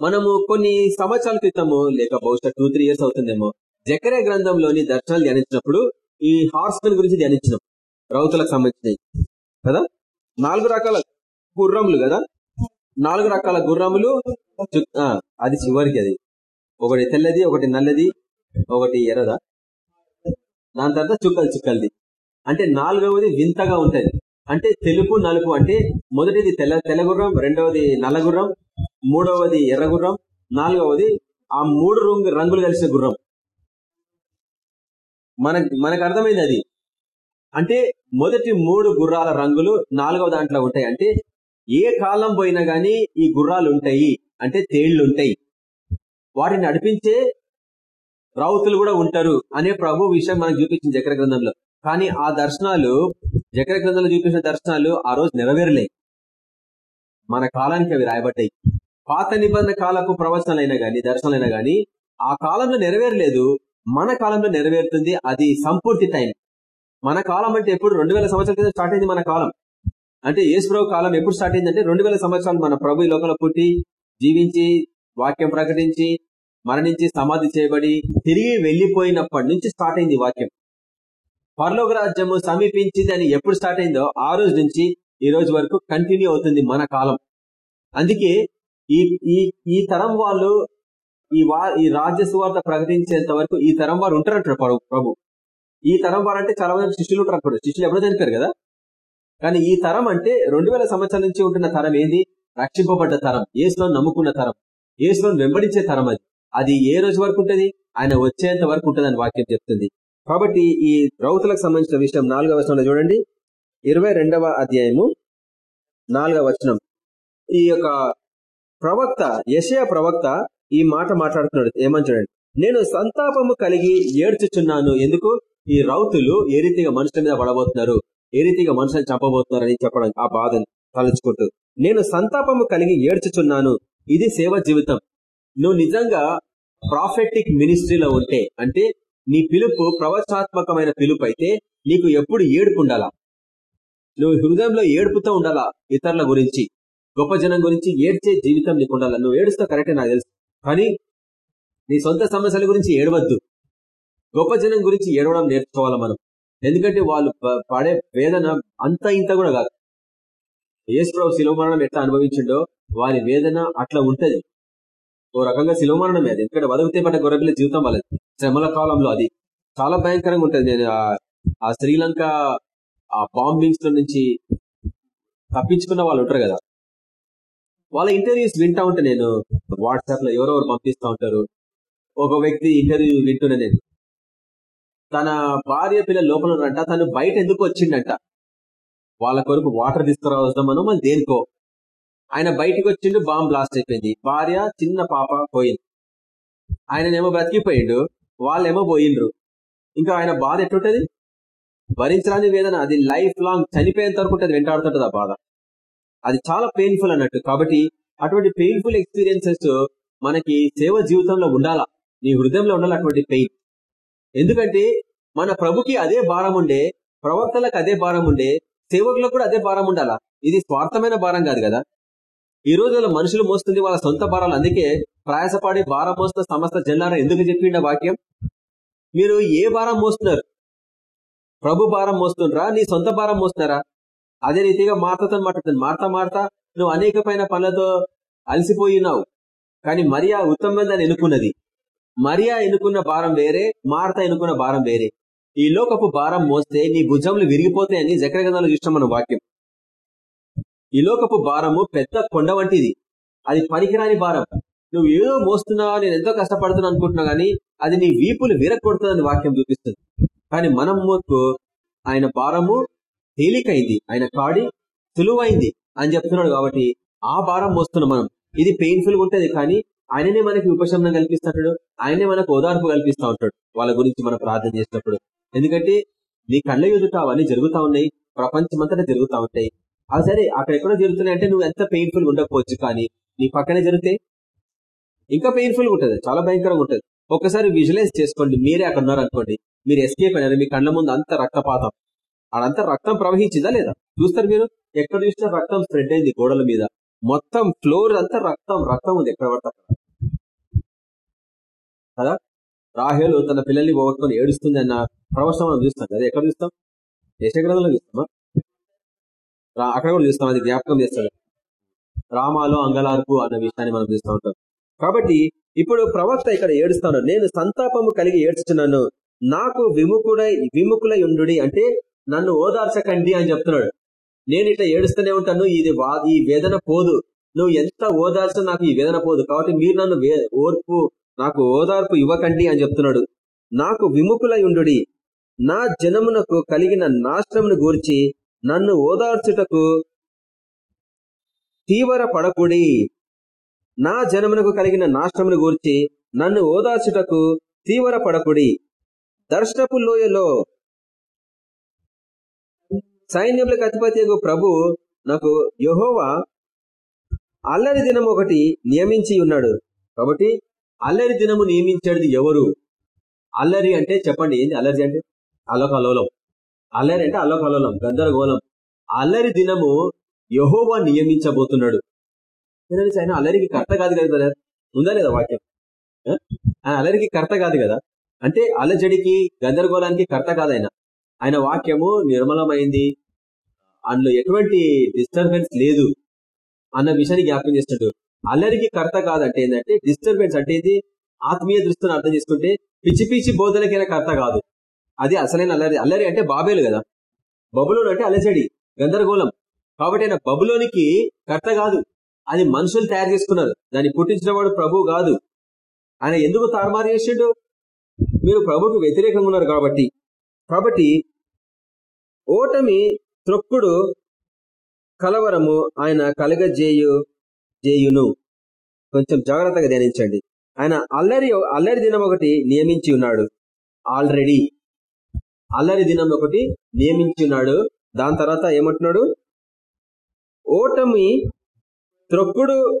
Speaker 1: మనము కొన్ని సంవత్సరాల క్రితము లేక బహుశా టూ త్రీ ఇయర్స్ అవుతుందేమో జకరే గ్రంథంలోని దర్శనాలు ధ్యానించినప్పుడు ఈ హార్స్మెన్ గురించి ధ్యానించినాం రౌతులకు సంబంధించినవి. కదా? నాలుగు రకాల గుర్రములు కదా? నాలుగు రకాల గుర్రములు ఆ, అది చివరికి అది. ఒకటి తెల్లది ఒకటి నల్లది ఒకటి ఎర్రదా? దాని తర్వాత చుక్కలు చుక్కలది. అంటే నాలుగవది వింతగా ఉంటది. అంటే తెలుపు నలుపు అంటే మొదటిది తెల్ల తెల్లగుర్రం రెండవది నల్లగుర్రం మూడవది ఎర్ర గుర్రం నాలుగవది ఆ మూడు రంగు రంగులు కలిసిన గుర్రం. మన మనకు అర్థమైంది అది? అంటే మొదటి మూడు గుర్రాల రంగులు నాలుగవ దాంట్లో ఉంటాయి. అంటే ఏ కాలం పోయినా కానీ ఈ గుర్రాలు ఉంటాయి. అంటే తేళ్ళు ఉంటాయి. వాటిని నడిపించే రౌతులు కూడా ఉంటారు అనే ప్రభు విషయం మనకు చూపించింది జకర గ్రంథంలో. కానీ ఆ దర్శనాలు జకర గ్రంథంలో చూపించిన దర్శనాలు ఆ రోజు నెరవేరలే. మన కాలానికి అవి రాయబడ్డాయి. పాత నిబంధన కాలపు ప్రవచనాలైనా గాని దర్శనాలైనా గాని ఆ కాలంలో నెరవేరలేదు. మన కాలంలో నెరవేరుతుంది. అది సంపూర్తి టైం. మన కాలం అంటే ఎప్పుడు? రెండు వేల సంవత్సరాల క్రితం స్టార్ట్ అయింది మన కాలం. అంటే యేసుప్రభు కాలం ఎప్పుడు స్టార్ట్ అయిందంటే రెండు వేల సంవత్సరాలు మన ప్రభు ఈ లోకంలో పుట్టి జీవించి వాక్యం ప్రకటించి మరణించి సమాధి చేయబడి తిరిగి వెళ్ళిపోయినప్పటి నుంచి స్టార్ట్ అయింది వాక్యం. పరలోక రాజ్యము సమీపించింది అని ఎప్పుడు స్టార్ట్ అయిందో ఆ రోజు నుంచి ఈ రోజు వరకు కంటిన్యూ అవుతుంది మన కాలం. అందుకే ఈ ఈ ఈ తరం వాళ్ళు ఈ వా ఈ రాజ్య సువార్త ప్రకటించేంత వరకు ఈ తరం వారు ఉంటారంటారు ప్రభు ప్రభు. ఈ తరం వారు అంటే చాలా మంది శిష్యులు ఉంటారు అప్పుడు శిష్యులు ఎవరో చనిపోయారు కదా? కానీ ఈ తరం అంటే రెండు వేల సంవత్సరాల నుంచి ఉంటున్న తరం ఏంది? రక్షింపబడ్డ తరం. ఏసులో నమ్ముకున్న తరం. ఏసులో వెంబడించే తరం అది. అది ఏ రోజు వరకు ఉంటుంది? ఆయన వచ్చేంత వరకు ఉంటుంది వాక్యం చెప్తుంది. కాబట్టి ఈ రౌతులకు సంబంధించిన విషయం నాలుగవ వచనంలో చూడండి. ఇరవై రెండవ అధ్యాయము నాలుగవ వచనం. ఈ యొక్క ప్రవక్త యశయ ప్రవక్త ఈ మాట మాట్లాడుతున్నాడు. ఏమని చూడండి. నేను సంతాపము కలిగి ఏడ్చుచున్నాను. ఎందుకు? ఈ రౌతులు ఏ రీతిగా మనుషుల మీద పడబోతున్నారు? ఏ రీతిగా మనుషులు చంపబోతున్నారు అని చెప్పడం ఆ బాధను తలుచుకుంటూ. నేను సంతాపము కలిగి ఏడ్చుచున్నాను. ఇది సేవ జీవితం. నువ్వు నిజంగా ప్రాఫెటిక్ మినిస్ట్రీలో ఉంటే అంటే నీ పిలుపు ప్రవచనాత్మకమైన పిలుపు అయితే నీకు ఎప్పుడు ఏడుపు ఉండాలా? నువ్వు హృదయంలో ఏడుపుతో ఉండాలా ఇతరుల గురించి? గొప్ప జనం గురించి ఏడ్చే జీవితం నీకు ఉండాలి. నువ్వు ఏడుస్తా కరెక్టే నాకు తెలుసు. కానీ నీ సొంత సమస్యల గురించి ఏడవద్దు. గొప్ప జనం గురించి ఏడవడం నేర్చుకోవాలి మనం. ఎందుకంటే వాళ్ళు పడే వేదన అంత ఇంత కూడా కాదు. యేసుప్రభు శిలువ మరణం ఎట్లా అనుభవించిండో వారి వేదన అట్లా ఉంటది. ఓ రకంగా శిలవమరణమే అది. ఎందుకంటే వదగితే పడ్డ గొర్రెల జీవితం వాళ్ళది. శ్రమల కాలంలో అది. చాలా భయంకరంగా ఉంటది. నేను ఆ- శ్రీలంక ఆ బాంబింగ్స్ నుంచి తప్పించుకున్న వాళ్ళు ఉంటారు కదా. వాళ్ళ ఇంటర్వ్యూస్ వింటా ఉంటే నేను వాట్సాప్లో ఎవరెవరు పంపిస్తా ఉంటారు. ఒక వ్యక్తి ఇంటర్వ్యూ వింటున్నా నేను. తన భార్య పిల్లల లోపల ఉన్నారంట తను బయట ఎందుకు వచ్చిండంట వాళ్ళ కొరకు వాటర్ తీసుకురావద్దామను మళ్ళీ దేనికో. ఆయన బయటికి వచ్చిండు బాంబ్ బ్లాస్ట్ అయిపోయింది. భార్య చిన్న పాప పోయింది. ఆయననేమో బ్రతికిపోయిండు వాళ్ళేమో పోయిండ్రు. ఇంకా ఆయన బాధ ఎట్లుంటది? భరించరాని వేదన అది లైఫ్ లాంగ్ చనిపోయేంత వరకు ఉంటుంది వెంటాడుతుంటది ఆ బాధ. అది చాలా పెయిన్ఫుల్ అన్నట్టు. కాబట్టి అటువంటి పెయిన్ఫుల్ ఎక్స్పీరియన్సెస్ మనకి సేవ జీవితంలో ఉండాలా. నీ హృదయంలో ఉండాలి అటువంటి పెయిన్ ఎందుకంటే మన ప్రభుకి అదే భారం ఉండే ప్రవక్తలకు అదే భారం ఉండే సేవకులకు కూడా అదే భారం ఉండాలా. ఇది స్వార్థమైన భారం కాదు కదా. ఈ రోజుల్లో మనుషులు మోస్తుంది వాళ్ళ సొంత భారాలు. అందుకే ప్రయాసపడి భారం మోస్తున్న సమస్త జల్లారా ఎందుకు చెప్పిండ వాక్యం? మీరు ఏ భారం మోస్తున్నారు? ప్రభు భారం మోస్తుండ్రా? నీ సొంత భారం మోస్తున్నారా? అదే రీతిగా మార్తతో మాట్లాడుతుంది. మార్త మార్త నువ్వు అనేకమైన పనులతో అలసిపోయినావు. కానీ మరియా ఉత్తమమైన ఎన్నుకున్నది. మరియా ఎన్నుకున్న భారం వేరే మార్త ఎన్నుకున్న భారం వేరే. ఈ లోకపు భారం మోస్తే నీ భుజములు విరిగిపోతాయని జకరగంధాలు ఇష్టం మన వాక్యం. ఈ లోకపు భారము పెద్ద కొండ వంటిది. అది పనికిరాని భారం. నువ్వు ఏదో మోస్తున్నావు నేను ఎంతో కష్టపడుతున్నా అనుకుంటున్నా గానీ అది నీ వీపులు విరగొడుతుందని వాక్యం చూపిస్తుంది. కానీ మనం మోకు ఆయన భారము తేలికైంది. ఆయన కాడి సులువైంది అని చెప్తున్నాడు కాబట్టి ఆ భారం మోస్తున్నాం మనం. ఇది పెయిన్ఫుల్ ఉంటది కానీ ఆయననే మనకి ఉపశమనం కల్పిస్తాడు. ఆయనే మనకు ఓదార్పు కల్పిస్తా ఉంటాడు. వాళ్ళ గురించి మనం ప్రార్థన చేసినప్పుడు. ఎందుకంటే నీ కళ్ళ ఎదుట అవన్నీ జరుగుతా ఉన్నాయి. ప్రపంచమంతటా జరుగుతా ఉంటాయి. అవి సరే అక్కడ ఎక్కడో జరుగుతున్నాయి అంటే నువ్వు ఎంత పెయిన్ఫుల్ ఉండకపోవచ్చు కానీ నీ పక్కనే జరిగితే ఇంకా పెయిన్ఫుల్ ఉంటది. చాలా భయంకరంగా ఉంటది. ఒకసారి విజువలైజ్ చేసుకోండి. మీరే అక్కడ ఉన్నారు అనుకోండి మీరు ఎస్కేప్ అయినారు. మీ కళ్ళ ముందు అంత రక్తపాతం. అదంతా రక్తం ప్రవహించిందా లేదా? చూస్తారు మీరు? ఎక్కడ చూసినా రక్తం స్ప్రెడ్ అయింది గోడల మీద. మొత్తం ఫ్లోర్ అంతా రక్తం రక్తం ఉంది ఎక్కడ పడతా కదా? రాహేలు తన పిల్లల్ని పోగొట్టుకొని ఏడుస్తుంది అన్న ప్రవచనం మనం చూస్తాం కదా? ఎక్కడ చూస్తాం? యశగ్రంథంలో చూస్తామా? రా- అక్కడ కూడా చూస్తాం అది జ్ఞాపకం చేస్తాడు. రామాలో అంగలార్పు అన్న విషయాన్ని మనం చూస్తూ ఉంటాం. కాబట్టి ఇప్పుడు ప్రవక్త ఇక్కడ ఏడుస్తాను నేను సంతాపము కలిగి ఏడుస్తున్నాను నాకు విముఖుడై విముఖులై ఉండు అంటే నన్ను ఓదార్చకండి అని చెప్తున్నాడు. నేను ఇట్లా ఏడుస్తూనే ఉంటాను ఇది ఈ వేదన పోదు. నువ్వు ఎంత ఓదార్చు నాకు ఈ వేదన పోదు. కాబట్టి మీరు నన్ను ఓర్పు నాకు ఓదార్పు ఇవ్వకండి అని చెప్తున్నాడు. నాకు విముఖులై ఉండు నా జనమునకు కలిగిన నాశనమును గూర్చి నన్ను ఓదార్చుటకు తీవ్ర పడకుడి నా జనమునకు కలిగిన నాశనమును గూర్చి నన్ను ఓదార్చుటకు తీవ్ర పడకుడి దర్శనపు లోయలో సైన్యములకు అధిపతి ప్రభు నాకు యహోవా అల్లరి దినం ఒకటి నియమించి ఉన్నాడు. కాబట్టి అల్లరి దినము నియమించేది ఎవరు? అల్లరి అంటే చెప్పండి ఏంది అల్లరి అంటే? అలోకలోలం అల్లరి అంటే అలోకలోలం గందరగోళం. అల్లరి దినము యహోవా నియమించబోతున్నాడు. ఆయన అల్లరికి కర్త కాదు కదా ఉందా లేదా వాక్యం? ఆయన అల్లరికి కర్త కాదు కదా? అంటే అలజడికి గందరగోళానికి కర్త కాదు ఆయన వాక్యము నిర్మలమైంది. అందులో ఎటువంటి డిస్టర్బెన్స్ లేదు అన్న విషయాన్ని జ్ఞాపకం చేస్తున్నాడు. అల్లరికి కర్త కాదంటే ఏంటంటే డిస్టర్బెన్స్ అంటే ఇది ఆత్మీయ దృష్టిని అర్థం చేసుకుంటే పిచ్చి పిచ్చి బోధనకైనా కర్త కాదు. అది అసలైన అల్లరి. అల్లరి అంటే బాబేలు కదా. బబులోని అంటే అలజడి గందరగోళం. కాబట్టి ఆయన బబులోనికి కర్త కాదు. అది మనుషులు తయారు చేసుకున్నారు. దాన్ని పుట్టించిన వాడు ప్రభు కాదు. ఆయన ఎందుకు తారుమారు చేసిండు? మీరు ప్రభుకు వ్యతిరేకంగా ఉన్నారు కాబట్టి. కాబట్టి ఓటమి త్రొక్కుడు కలవరము ఆయన కలగజేయు జేయును. కొంచెం జాగ్రత్తగా ధ్యానించండి. ఆయన అల్లరి అల్లరి దినం ఒకటి నియమించి ఉన్నాడు. ఆల్రెడీ అల్లరి దినం ఒకటి నియమించి ఉన్నాడు. దాని తర్వాత ఏమంటున్నాడు? ఓటమి త్రొక్కుడు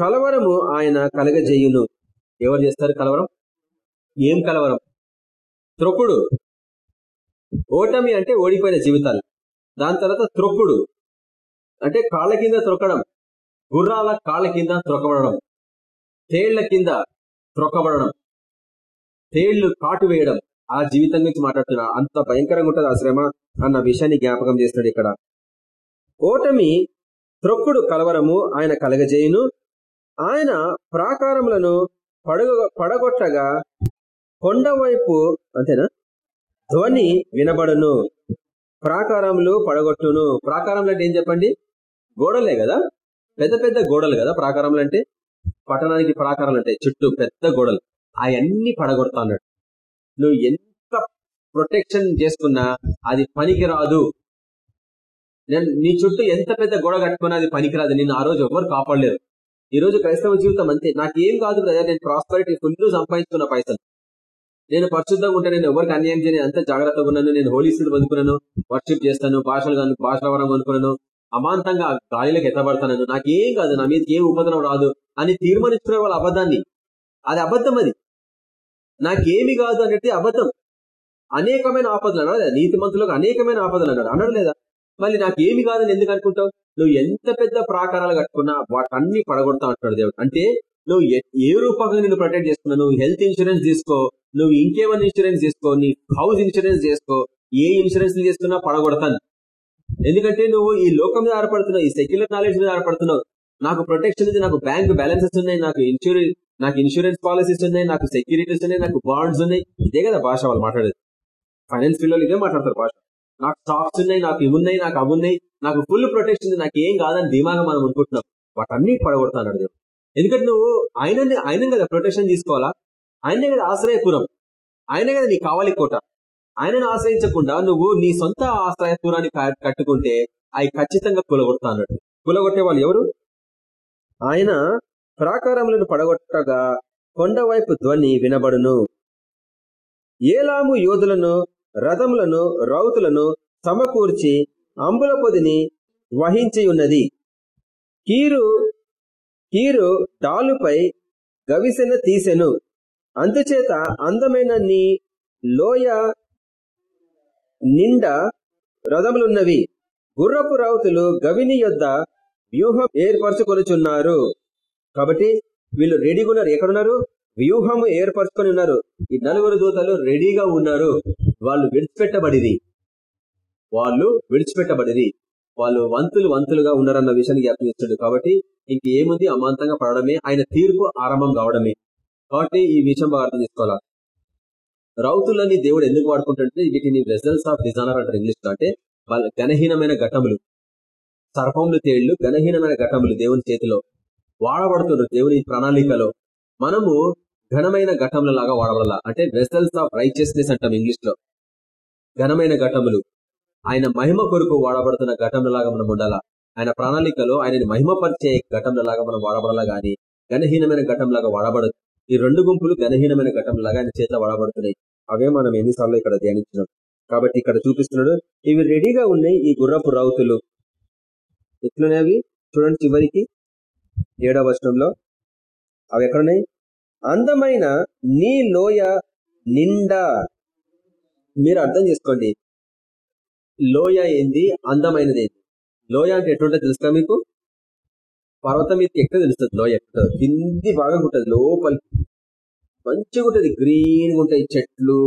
Speaker 1: కలవరము ఆయన కలగజేయును. ఎవరు చేస్తారు కలవరం? ఏం కలవరం? త్రొక్కుడు. ఓటమి అంటే ఓడిపోయిన జీవితాలు. దాని తర్వాత త్రొక్కుడు. అంటే కాళ్ళ కింద త్రొక్కడం. గుర్రాల కాళ్ళ కింద త్రొక్కబడడం. తేళ్ళ కింద త్రొక్కబడడం. తేళ్ళు కాటు వేయడం. ఆ జీవితం గురించి మాట్లాడుతున్నా. అంత భయంకరంగా ఉంటుంది ఆ శ్రమ అన్న విషయాన్ని జ్ఞాపకం చేస్తున్నాడు ఇక్కడ. ఓటమి త్రొక్కుడు కలవరము ఆయన కలగజేయును. ఆయన ప్రాకారములను పడగ పడగొట్టగా కొండ వైపు అంతేనా? ధ్వని వినబడును. ప్రాకారంలో పడగొట్టును. ప్రాకారంలో అంటే ఏం చెప్పండి? గోడలే కదా? పెద్ద పెద్ద గోడలు కదా ప్రాకారంలు అంటే? పట్టణానికి ప్రాకారాలు ఉంటాయి చుట్టూ పెద్ద గోడలు. అవన్నీ పడగొడతా అన్నాడు నువ్వు ఎంత ప్రొటెక్షన్ చేసుకున్నా అది పనికిరాదు. నేను నీ చుట్టూ ఎంత పెద్ద గోడ కట్టుకున్నా అది పనికిరాదు. నేను ఆ రోజు ఎవరు కాపాడలేరు. ఈ రోజు క్రైస్తవ జీవితం అంతే. నాకేం కాదు కదా నేను ప్రాస్పరిటీ ఫుల్ సంపాదించుకున్న పైసలు. నేను పరిశుద్ధంగా ఉంటే నేను ఎవరికి అన్యాయం చేయని అంత జాగ్రత్తగా ఉన్నాను నేను హోలీసుడు పొందుకున్నాను వర్షిప్ చేస్తాను భాషలు భాషల వరం అనుకున్నాను అమాంతంగా గాలిలోకి ఎత్తబడతాను నాకేం కాదు నా మీద ఏం ఉపద్రవం రాదు అని తీర్మానించుకునే వాళ్ళ అబద్ధాన్ని. అది అబద్ధం అది. నాకేమి కాదు అనేది అబద్ధం. అనేకమైన ఆపదలు అన్నాడు. నీతిమంతులకు అనేకమైన ఆపదలు అన్నాడు. అన్నాడు లేదా? మళ్ళీ నాకేమి కాదని ఎందుకు అనుకుంటావు? నువ్వు ఎంత పెద్ద ప్రాకారాలు కట్టుకున్నా వాటన్ని పడగొడతా అంటాడు దేవుడు. అంటే నువ్వు ఏ రూపంగా నేను ప్రొటెక్ట్ చేసుకున్నావు నువ్వు హెల్త్ ఇన్సూరెన్స్ తీసుకో నువ్వు ఇంకేమైనా ఇన్సూరెన్స్ తీసుకో నీ హౌస్ ఇన్సూరెన్స్ చేసుకో ఏ ఇన్సూరెన్స్ తీసుకున్నా పడగొడతాను. ఎందుకంటే నువ్వు ఈ లోకం మీద ఆధారపడుతున్నావు ఈ సెక్యులర్ నాలెడ్జ్ మీద ఆధారపడుతున్నావు. నాకు ప్రొటెక్షన్ ఉంది నాకు బ్యాంక్ బ్యాలెన్సెస్ ఉన్నాయి నాకు ఇన్సూరెన్స్ నాకు ఇన్సూరెన్స్ పాలసీస్ ఉన్నాయి నాకు సెక్యూరిటీస్ ఉన్నాయి నాకు బాండ్స్ ఉన్నాయి. ఇదే కదా భాష వాళ్ళు మాట్లాడేది. ఫైనాన్స్ పిల్లలు ఇదే మాట్లాడతారు భాష. నాకు స్టాక్స్ ఉన్నాయి నాకు ఇవి ఉన్నాయి నాకు అవి ఉన్నాయి. నాకు ఫుల్ ప్రొటెక్షన్ నాకు ఏం కాదని ధీమాగా మనం అనుకుంటున్నాం. వాటన్ని పడగొడతాడు ఎందుకంటే నువ్వు ఆయనని ఆయన కదా ప్రొటెక్షన్ తీసుకోవాలా? ఆయనే కదా ఆశ్రయపురం. ఆయనే కదా నీకు కావాలి కోట. ఆయనను ఆశ్రయించకుండా నువ్వు నీ సొంత ఆశ్రయపురాన్ని కట్టుకుంటే అవి ఖచ్చితంగా కులగొడతా అన్నట్టు కులగొట్టే వాళ్ళు ఎవరు? ఆయన ప్రాకారములను పడగొట్టగా కొండవైపు ధ్వని వినబడును. ఏలాము యోధులను రథములను రౌతులను సమకూర్చి అంబుల పొదిని వహించి ఉన్నది కీరు కీరు డాలుపై గవిసెన తీసెను. అందుచేత అందమైన నీ లోయ నిండా రథములున్నవి. గుర్రపు రావుతులు గవిని యొద్ద వ్యూహం ఏర్పరచుకొనిచున్నారు. కాబట్టి వీళ్ళు రెడీగా ఉన్నారు ఎక్కడున్నారు? వ్యూహము ఏర్పరచుకొని ఉన్నారు ఈ నలుగురు దూతలు రెడీగా ఉన్నారు. వాళ్ళు విడిచిపెట్టబడిది వాళ్ళు విడిచిపెట్టబడిది వాళ్ళు వంతులు వంతులుగా ఉన్నారన్న విషయాన్ని జ్ఞాపకం కాబట్టి ఇంకేముంది అమాంతంగా పడడమే ఆయన తీర్పు ఆరంభం కావడమే. కాబట్టి ఈ విషయం బాగా అర్థం చేసుకోవాలా? రౌతులని దేవుడు ఎందుకు వాడుకుంటుంటే వీటిని వెజల్స్ ఆఫ్ డిజైనర్ అంటారు ఇంగ్లీష్ అంటే వాళ్ళ ఘనహీనమైన ఘటములు. సర్పములు తేళ్ళు ఘనహీనమైన ఘటములు దేవుని చేతిలో వాడబడుతున్నారు దేవుని ప్రణాళికలో మనము ఘనమైన ఘటముల లాగా వాడబడాల? అంటే వెసల్స్ ఆఫ్ రైచియస్నెస్ అంటాం ఇంగ్లీష్లో ఘనమైన ఘటములు. ఆయన మహిమ కొరకు వాడబడుతున్న ఘటనలాగా లాగా మనం ఉండాలా? ఆయన ప్రణాళికలో ఆయనని మహిమపరిచే ఘటనలాగా లాగా మనం వాడబడాలా? గాని ఘనహీనమైన ఘటంలాగా వాడబడదు. ఈ రెండు గుంపులు ఘనహీనమైన ఘటంలాగా ఆయన చేత వాడబడుతున్నాయి. అవే మనం ఎన్నిసార్లు ఇక్కడ ధ్యానించినాం. కాబట్టి ఇక్కడ చూపిస్తున్నాడు ఇవి రెడీగా ఉన్నాయి ఈ గుర్రపు రౌతులు. ఎట్లున్నాయి అవి? చూడండి చివరికి ఏడవ వచనంలో. అవి ఎక్కడున్నాయి? అందమైన నీ లోయ నిండా. మీరు అర్థం చేసుకోండి. లోయ ఏంది? అందమైనది ఏంది? లోయ అంటే ఎట్లుంటుంది తెలుసా మీకు? పర్వతం మీద ఎక్కడ తెలుస్తుంది? లోయ ఎక్కడ? కింది బాగా ఉంటుంది లోపలికి మంచిగా ఉంటుంది గ్రీన్గా ఉంటాయి చెట్లు.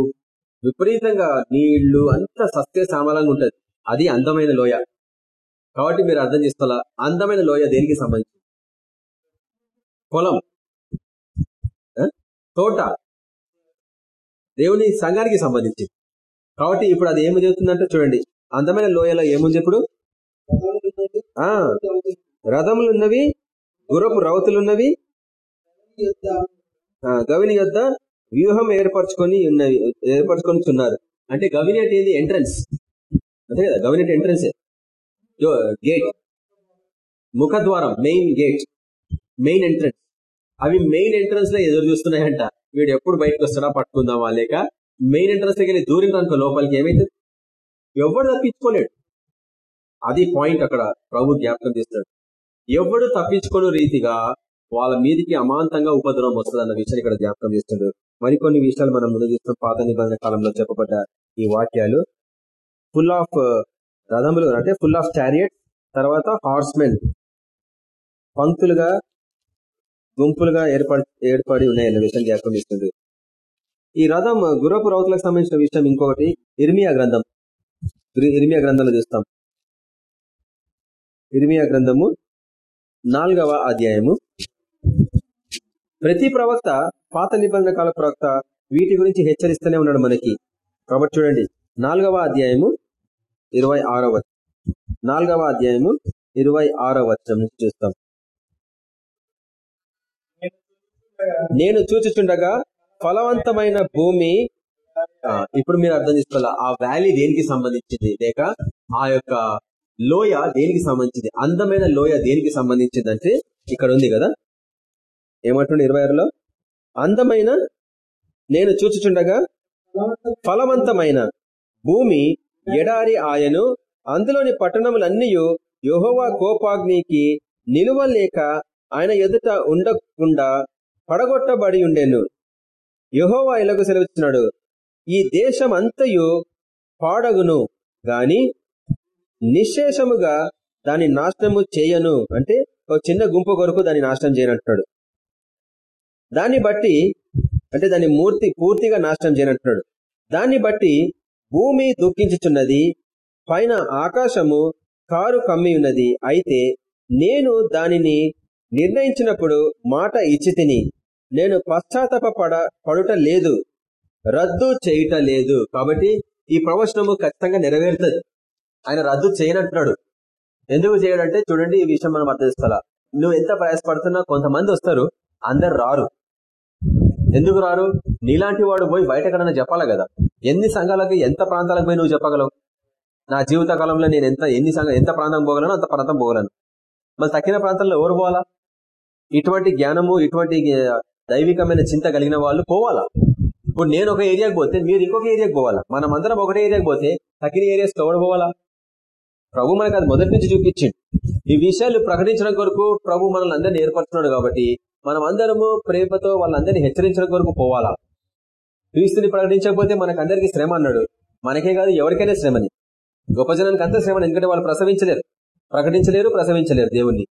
Speaker 1: విపరీతంగా నీళ్ళు అంత సస్య సామలంగా ఉంటది. అది అందమైన లోయ. కాబట్టి మీరు అర్థం చేసుకోవాలా? అందమైన లోయ దేనికి సంబంధించి పొలం. తోట. దేవుని సంఘానికి సంబంధించి కాబట్టి ఇప్పుడు అది ఏమి చెబుతుందంటే చూడండి. అందమైన లోయలో ఏముంది ఇప్పుడు? ఆ రథములు ఉన్నవి రౌతులున్నవి గవిని యొద్ వ్యూహం ఏర్పరచుకొని ఉన్నవి ఏర్పరచుకొని ఉన్నారు అంటే గవిని అంటే ఏంది? ఎంట్రన్స్. అంతే కదా? గవిని అంటే ఎంట్రన్స్. గేట్. ముఖద్వారం మెయిన్ గేట్. Main entrance. అవి మెయిన్ ఎంట్రన్స్లో ఎదురు చూస్తున్నాయంట. వీడు ఎప్పుడు బయటకు వస్తాడా పట్టుకుందామా? లేక మెయిన్ ఎంట్రన్స్ దగ్గర దూరం అనుకో లోపలికి ఏమైతుంది? ఎవడు తప్పించుకోలేడు. అది పాయింట్ అక్కడ ప్రభు జ్ఞాపకం చేస్తాడు ఎవడు తప్పించుకోని రీతిగా వాళ్ళ మీదికి అమాంతంగా ఉపద్రవం వస్తుంది అన్న విషయాన్ని ఇక్కడ జ్ఞాపకం చేస్తుండ్రు మరికొన్ని విషయాలు మనం ముందు చూస్తాం. పాత నిబంధన కాలంలో చెప్పబడ్డ ఈ వాక్యాలు. ఫుల్ ఆఫ్ uh, రథములు అంటే ఫుల్ ఆఫ్ చారియట్ తర్వాత హార్స్మెన్ పంక్తులుగా గుంపులుగా ఏర్పడి ఏర్పడి ఉన్నాయన్న విషయం జ్ఞాపకం చేస్తుంది ఈ రథం గురపు రౌతులకు సంబంధించిన విషయం ఇంకొకటి. ఇర్మియా గ్రంథం. ఇరిమియా గ్రంథంలో చూస్తాం. ఇరిమియా గ్రంథము నాలుగవ అధ్యాయము. ప్రతి ప్రవక్త పాత నిబంధన కాల ప్రవక్త వీటి గురించి హెచ్చరిస్తూనే ఉన్నాడు మనకి. కాబట్టి చూడండి నాలుగవ అధ్యాయము ఇరవై ఆరవ నాలుగవ అధ్యాయము ఇరవై ఆరవ వచనం నుంచి చూస్తాం. నేను చూచుచుండగా ఫలవంతమైన భూమి ఇప్పుడు మీరు అర్థం చేసుకోవాలా? ఆ వ్యాలీ దేనికి సంబంధించింది? లేక ఆ యొక్క లోయ దేనికి సంబంధించింది? అందమైన లోయ దేనికి సంబంధించింది అంటే ఇక్కడ ఉంది కదా? ఏమంటుండే ఇరవై ఆరులో అందమైన నేను చూచుచుండగా ఫలవంతమైన భూమి ఎడారి ఆయను అందులోని పట్టణములన్నీ యెహోవా కోపాగ్నికి నిలువలేక ఆయన ఎదుట ఉండకుండా పడగొట్టబడి ఉండేను. యెహోవా ఇలాగ సెలవిస్తున్నాడు ఈ దేశం అంతయు పాడగును గాని నిశ్శేషముగా దాని నాశనము చేయను. అంటే ఒక చిన్న గుంపు కొరకు దాన్ని నాశనం చేయనంటున్నాడు దాన్ని బట్టి అంటే దాని మూర్తి పూర్తిగా నాశనం చేయనంటున్నాడు దాన్ని బట్టి భూమి దుఃఖించుచున్నది పైన ఆకాశము కారు కమ్మి ఉన్నది. అయితే నేను దానిని నిర్ణయించినప్పుడు మాట ఇచ్చి నేను పశ్చాత్తాప పడుట లేదు. రద్దు చేయట లేదు కాబట్టి ఈ ప్రవచనము ఖచ్చితంగా నెరవేరుతుంది. ఆయన రద్దు చేయనంటున్నాడు. ఎందుకు చేయడంటే చూడండి ఈ విషయం మనం అర్థం చేసుకోవాలా. నువ్వు ఎంత ప్రయాసపడుతున్నా కొంతమంది వస్తారు అందరు రారు. ఎందుకు రారు? నీలాంటి వాడు పోయి బయట చెప్పాలి కదా? ఎన్ని సంఘాలకు ఎంత ప్రాంతాలకు పోయి నువ్వు చెప్పగలవు? నా జీవిత కాలంలో నేను ఎంత ఎన్ని సంఘ ఎంత ప్రాంతం పోగలను అంత ప్రాంతం పోగలను. మరి తక్కిన ప్రాంతంలో ఎవరు పోవాలా? ఇటువంటి జ్ఞానము ఇటువంటి దైవికమైన చింత కలిగిన వాళ్ళు పోవాలా? ఇప్పుడు నేను ఒక ఏరియాకి పోతే మీరు ఇంకొక ఏరియాకి పోవాలా? మనం అందరం ఒకటే ఏరియాకి పోతే తగిన ఏరియాస్ ఎవరు పోవాలా? ప్రభు మనకు అది మొదటి నుంచి చూపించిండు. ఈ విషయాలు ప్రకటించడం కొరకు ప్రభు మనల్ని అందరినీ ఏర్పరచున్నాడు కాబట్టి మనం అందరము ప్రేమతో వాళ్ళందరినీ హెచ్చరించడం కొరకు పోవాలా? క్రీస్తుని ప్రకటించకపోతే మనకందరికీ శ్రమ అన్నాడు. మనకే కాదు ఎవరికైనా శ్రమని. గొప్ప జనానికి అంత శ్రమని ఎందుకంటే వాళ్ళు ప్రసవించలేరు. ప్రకటించలేరు ప్రసవించలేరు దేవుణ్ణి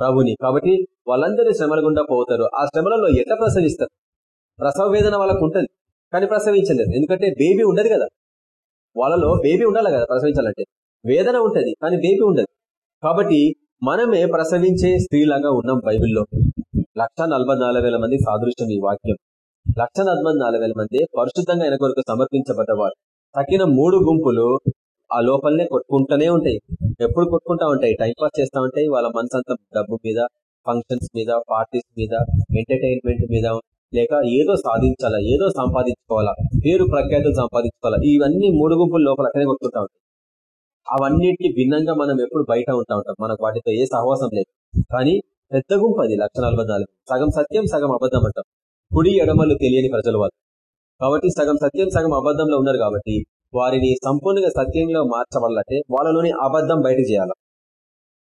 Speaker 1: ప్రభుని. కాబట్టి వాళ్ళందరూ శ్రమల గుండా పోతారు. ఆ శ్రమలలో ఎట్లా ప్రసవిస్తారు? ప్రసవ వేదన వాళ్ళకు ఉంటుంది. కానీ ప్రసవించలేదు. ఎందుకంటే బేబీ ఉండదు కదా. వాళ్ళలో బేబీ ఉండాలి కదా ప్రసవించాలంటే. వేదన ఉంటది కానీ బేబీ ఉండదు. కాబట్టి మనమే ప్రసవించే స్త్రీలాగా ఉన్నాం బైబిల్లో. లక్ష మంది సాదృశ్యం ఈ వాక్యం. లక్ష మంది పరిశుద్ధంగా ఆయన కొరకు సమర్పించబడ్డవారు. తగిన మూడు గుంపులు ఆ లోపలనే కొట్టుకుంటూనే ఉంటాయి. ఎప్పుడు కొట్టుకుంటా ఉంటాయి? టైం పాస్ చేస్తా ఉంటాయి. వాళ్ళ మనసు అంతా డబ్బు మీద ఫంక్షన్స్ మీద పార్టీస్ మీద ఎంటర్టైన్మెంట్ మీద లేక ఏదో సాధించాలా ఏదో సంపాదించుకోవాలా పేరు ప్రఖ్యాతులు సంపాదించుకోవాలా ఇవన్నీ మూడు గుంపుల లోపల అక్కడే కొట్టుకుంటా ఉంటాయి. అవన్నిటికి భిన్నంగా మనం ఎప్పుడు బయట ఉంటా ఉంటాం. మనకు వాటితో ఏ సహవాసం లేదు. కానీ పెద్ద గుంపు అది లక్ష సగం సత్యం సగం అబద్ధం అంటాం. కుడి ఎడమలు తెలియని ప్రజలు వాళ్ళు. కాబట్టి సగం సత్యం సగం అబద్ధంలో ఉన్నారు కాబట్టి వారిని సంపూర్ణంగా సత్యంలో మార్చబడాలంటే వాళ్ళలోని అబద్ధం బయట చేయాలి?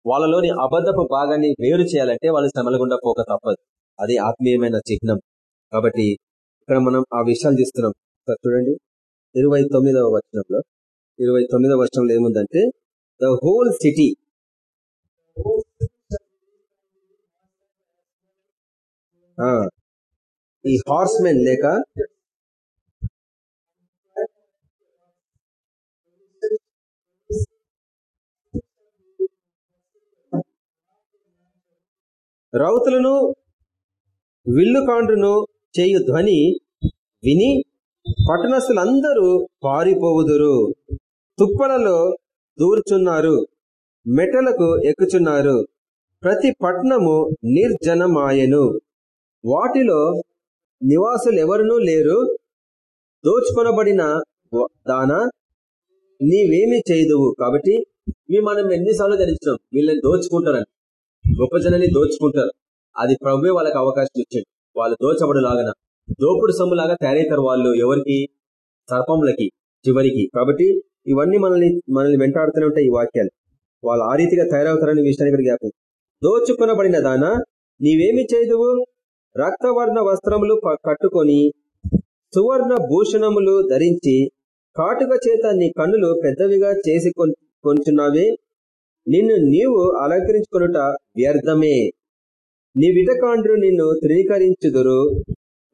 Speaker 1: వాళ్ళలోని అబద్ధపు భాగాన్ని వేరు చేయాలంటే వాళ్ళు శ్రమల గుండా పోక తప్పదు. అది ఆత్మీయమైన చిహ్నం. కాబట్టి ఇక్కడ మనం ఆ విషయాలు చూస్తున్నాం. చూడండి. ఇరవై తొమ్మిదవ వచనంలో ఇరవై తొమ్మిదవ వచనంలో ఏముందంటే ద హోల్ సిటీ ఈ హార్స్ మెన్ లేక రౌతులను విల్లు కాండ్రును చేయు ధ్వని విని పట్టణస్తులందరూ పారిపోవుదురు. తుప్పలలో దూర్చున్నారు. మెటలకు ఎక్కుచున్నారు. ప్రతి పట్టణము నిర్జనమాయను. వాటిలో నివాసులెవరునూ లేరు. దోచుకొనబడిన దాన నీవేమి చేయదువు. కాబట్టి ఇవి మనం ఎన్నిసార్లు ధరించినాం వీళ్ళని దోచుకుంటారని. గొప్ప జనాన్ని దోచుకుంటారు. అది ప్రభువే వాళ్ళకి అవకాశం ఇచ్చాడు వాళ్ళు దోచబడులాగన దోపుడు సొమ్ములాగా తయారవుతారు వాళ్ళు ఎవరికి? సర్పములకి చివరికి. కాబట్టి ఇవన్నీ మనల్ని మనల్ని వెంటాడుతూనే ఉంటాయి ఈ వాక్యాలు. వాళ్ళు ఆ రీతిగా తయారవుతారని విషయాన్ని ఇక్కడ జ్ఞాపకం. దోచుకునబడిన దాన? నీవేమి చేయదువు రక్తవర్ణ వస్త్రములు కట్టుకొని సువర్ణ భూషణములు ధరించి కాటుక చేత నీ కన్నులు పెద్దవిగా చేసి కొంచున్నావే? నిన్ను నీవు అలంకరించుకునుట వ్యర్థమే. నీ విటకాండ్రు నిన్ను తృణీకరించుదురు.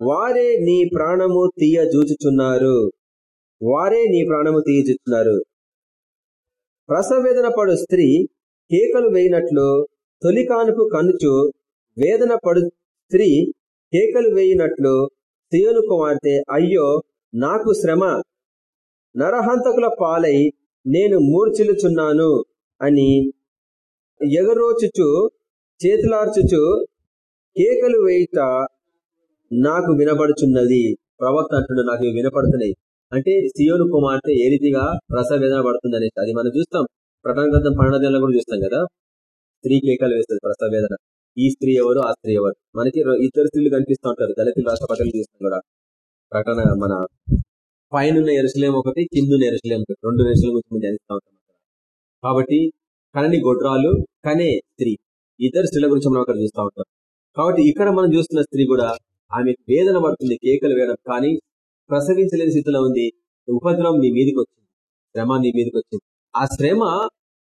Speaker 1: వారే నీ ప్రాణము తీయ జూచుచున్నారు వారే నీ ప్రాణము తీయజూచున్నారు. ప్రసవేదన పడు స్త్రీ కేకలు వేయినట్లు తొలి కానుపు కనుచు వేదన పడు స్త్రీ కేకలు వేయినట్లు సియోను కుమార్తె అయ్యో నాకు శ్రమ. నరహంతకుల పాలై నేను మూర్చిలుచున్నాను అని ఎగరోచుచు చేతులార్చుచు కేకలు వేయుట నాకు వినబడుచున్నది. ప్రవక్త అంటున్నా నాకు వినపడుతున్నాయి. అంటే సియోను కుమార్తె ఏ రీతిగా ప్రసవేదన పడుతుంది అనేసి అది మనం చూస్తాం. ప్రకటన గ్రంథం పన్నెండు కూడా చూస్తాం కదా. స్త్రీ కేకలు వేస్తుంది ప్రసవేదన ఈ స్త్రీ ఎవరు? ఆ స్త్రీ ఎవరు? మనకి ఇద్దరు స్త్రీలు కనిపిస్తూ ఉంటారు. దళితులు రాష్ట్ర చూస్తాం కూడా ప్రకటన మన పైన ఎరుసలేం ఒకటి కింద ఎరుసలేం ఒకటి. రెండు ఎరుసలేం గురించి ధ్యానిస్తూ ఉంటాం కాబట్టి కనని గొడ్రాలు కనే స్త్రీ. ఇద్దరు స్త్రీల గురించి మనం అక్కడ చూస్తూ ఉంటాం. కాబట్టి ఇక్కడ మనం చూస్తున్న స్త్రీ కూడా ఆమె వేదన పడుతుంది కేకలు వేయడం కానీ ప్రసవించలేని స్థితిలో ఉంది. ఉపద్రవం నీ మీదకి వచ్చింది శ్రమ నీ మీదకి వచ్చింది ఆ శ్రమ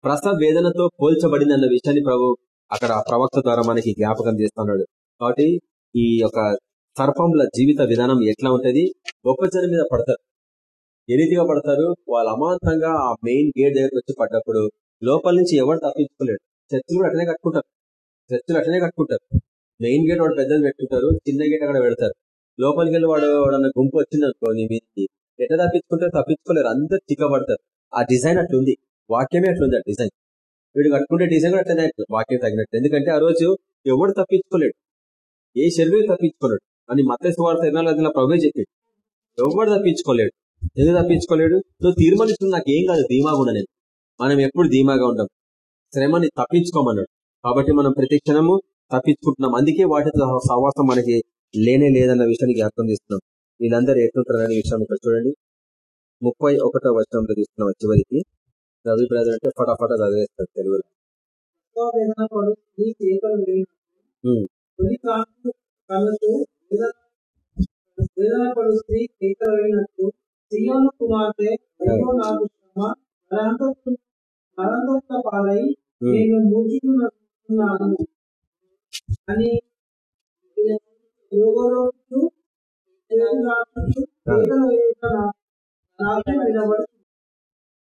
Speaker 1: ప్రసవ వేదనతో పోల్చబడింది అన్న విషయాన్ని ప్రభు అక్కడ ప్రవక్త ద్వారా మనకి జ్ఞాపకం చేస్తున్నాడు కాబట్టి ఈ యొక్క సర్పంల జీవిత విధానం ఎట్లా ఉంటది? గొప్ప జనం మీద పడతారు. ఏ రీతిగా పడతారు? వాళ్ళు అమాంతంగా ఆ మెయిన్ గేట్ దగ్గరకు వచ్చి పడ్డప్పుడు లోపల నుంచి ఎవరు తప్పించుకోలేడు చర్చలు కూడా అట్లనే కట్టుకుంటారు. చర్చలు అట్లనే కట్టుకుంటారు. మెయిన్ గేట్ వాడు పెద్దలు పెట్టుకుంటారు చిన్న గేట్ అక్కడ పెడతారు. లోపలికి వెళ్ళి వాడు వాడన్న గుంపు వచ్చిందనుకో నీ మీదకి ఎట్లా తప్పించుకుంటారు తప్పించుకోలేరు అందరు చిక్కబడతారు. ఆ డిజైన్ అట్లుంది. వాక్యమే అట్లుంది ఆ డిజైన్. వీడు కట్టుకుంటే డిజైన్ కూడా అట్లనే వాక్యం తగినట్టు. ఎందుకంటే ఆ రోజు ఎవడు తప్పించుకోలేడు ఏ శరీరం తప్పించుకోలేడు. అని మత సువార్త ఎన్నో ప్రభు చెప్పాడు. ఎవడు తప్పించుకోలేడు. ఎందుకు తప్పించుకోలేడు? నువ్వు తీర్మానిస్తుంది నాకు ఏం కాదు ధీమాగా ఉండ నేను. మనం ఎప్పుడు ధీమాగా ఉండం. శ్రమని తప్పించుకోమన్నాడు. కాబట్టి మనం ప్రతి క్షణము తప్పించుకుంటున్నాం. అందుకే వాటితో సహవాసం మనకి లేనే లేదన్న విషయాన్ని జ్ఞాపకం చేస్తున్నాం. వీళ్ళందరూ ఎట్లుంటారనే విషయం ఇక్కడ చూడండి. ముప్పై ఒకటో వచనంలో తీసుకున్నాం చివరికి. రవి బ్రదర్ అంటే ఫటాఫటా చదివేస్తాడు తెలుగులో.
Speaker 3: కుమార్తె నాకు పాలై నేను మూర్చుకున్నాను అని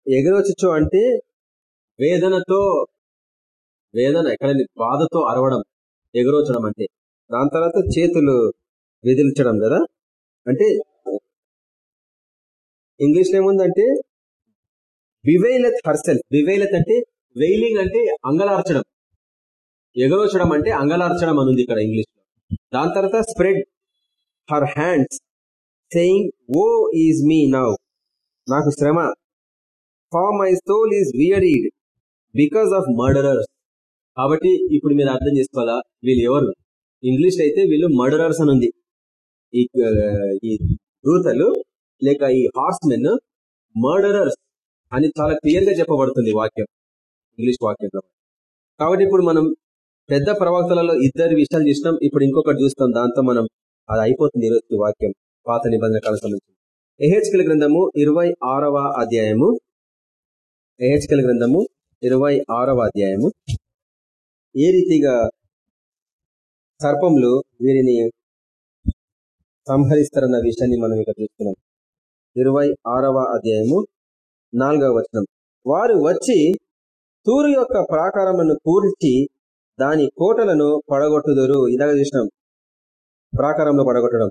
Speaker 1: ఎగరవచ్చు అంటే వేదనతో వేదన ఎక్కడ బాధతో అరవడం ఎగరోచడం అంటే. దాని తర్వాత చేతులు విదిల్చడం కదా? అంటే ఇంగ్లీష్ ఏముందంటే బివేలత్ హర్సెల్. బివేలత్ అంటే వెయిలింగ్ అంటే అంగలార్చడం. ఎగరోచడం అంటే అంగలార్చడం అని ఉంది ఇక్కడ ఇంగ్లీష్లో దాని తర్వాత spread her hands saying woe is me now. నాకు శ్రమ. For my soul is wearied because of murderers. కాబట్టి ఇప్పుడు మీరు అర్థం చేసుకోవాలా వీళ్ళు ఎవరు? ఇంగ్లీష్ అయితే వీళ్ళు మర్డరర్స్ అని ఉంది ఈ దూతలు లేక ఈ హార్స్మెన్ మర్డరర్స్ అని చాలా క్లియర్గా చెప్పబడుతుంది వాక్యం ఇంగ్లీష్ వాక్యంలో కాబట్టి ఇప్పుడు మనం పెద్ద ప్రవక్తలలో ఇద్దరు విషయాలు చూసినాం. ఇప్పుడు ఇంకొకటి చూస్తాం. దాంతో మనం అది అయిపోతుంది ఈరోజు వాక్యం. పాత నిబంధన కాల సంబంధించి. ఎహెచ్కల్ గ్రంథము ఇరవై ఆరవ అధ్యాయము. ఎహెచ్కల్ గ్రంథము ఇరవై ఆరవ అధ్యాయము. ఏ రీతిగా సర్పములు వీరిని సంహరిస్తారన్న విషయాన్ని మనం ఇక్కడ చూస్తున్నాం. ఇరవై ఆరవ అధ్యాయము నాలుగవ వచనం. వారు వచ్చి తూరు యొక్క ప్రాకారమును కూర్చి దాని కోటలను పడగొట్టుదురు. ఇలాగ చూసినాం. ప్రాకారంలో పడగొట్టడం.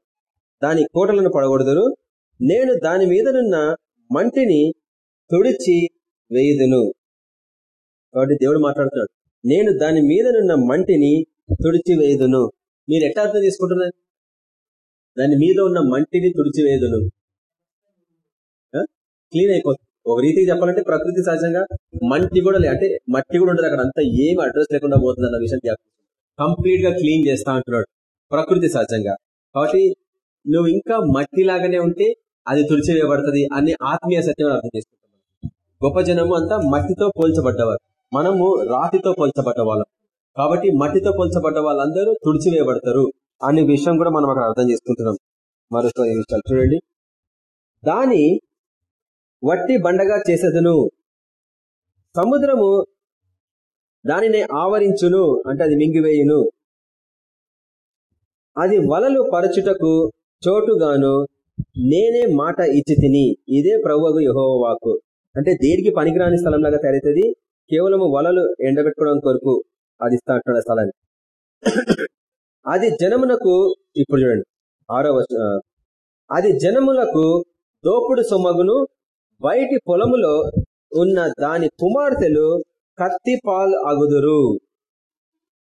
Speaker 1: దాని కోటలను పడగొడుదురు నేను దాని మీదనున్న మంటిని తుడిచి వేయుదును. కాబట్టి దేవుడు మాట్లాడుతున్నాడు. నేను దాని మీదనున్న మంటిని తుడిచి వేయుదును. మీరు ఎట్లా అర్థం తీసుకుంటున్నారు దాని మీద ఉన్న మంటిని తుడిచి వేయుదును. క్లీన్ అయిపోతుంది. ఒక రీతికి చెప్పాలంటే ప్రకృతి సహజంగా మట్టి కూడా అంటే మట్టి కూడా ఉండదు అక్కడ. అంతా ఏం అడ్రస్ లేకుండా పోతుంది అన్న విషయం కంప్లీట్గా క్లీన్ చేస్తా అంటున్నాడు. ప్రకృతి సహజంగా. కాబట్టి నువ్వు ఇంకా మట్టి లాగానే ఉంటే అది తుడిచివేయబడుతుంది అనే ఆత్మీయ సత్యం అర్థం చేసుకుంటాం. గొప్ప జనము అంతా మట్టితో పోల్చబడ్డవారు. మనము రాతితో పోల్చబడ్డ వాళ్ళం. కాబట్టి మట్టితో పోల్చబడ్డ వాళ్ళందరూ తుడిచివేయబడతారు అనే విషయం కూడా మనం అక్కడ అర్థం చేసుకుంటున్నాం. మరొక చూడండి. దాని వట్టి బండగా చేసేదును. సముద్రము దానిని ఆవరించును అంటే అది మింగివేయును. అది వలలు పరచుటకు చోటుగాను నేనే మాట ఇచ్చి తిని ఇదే ప్రభువు యహోవాకు అంటే దేనికి పనికిరాని స్థలంలాగా తయారవుతుంది కేవలము వలలు ఎండబెట్టుకోవడం కొరకు అది ఇస్తా అంటున్న స్థలాన్ని. అది జనమునకు ఇప్పుడు చూడండి ఆరో అది జనములకు దోపుడు సొమ్మగును బయటి పొలములో ఉన్న దాని కుమార్తెలు కత్తి పాలు అగుదురు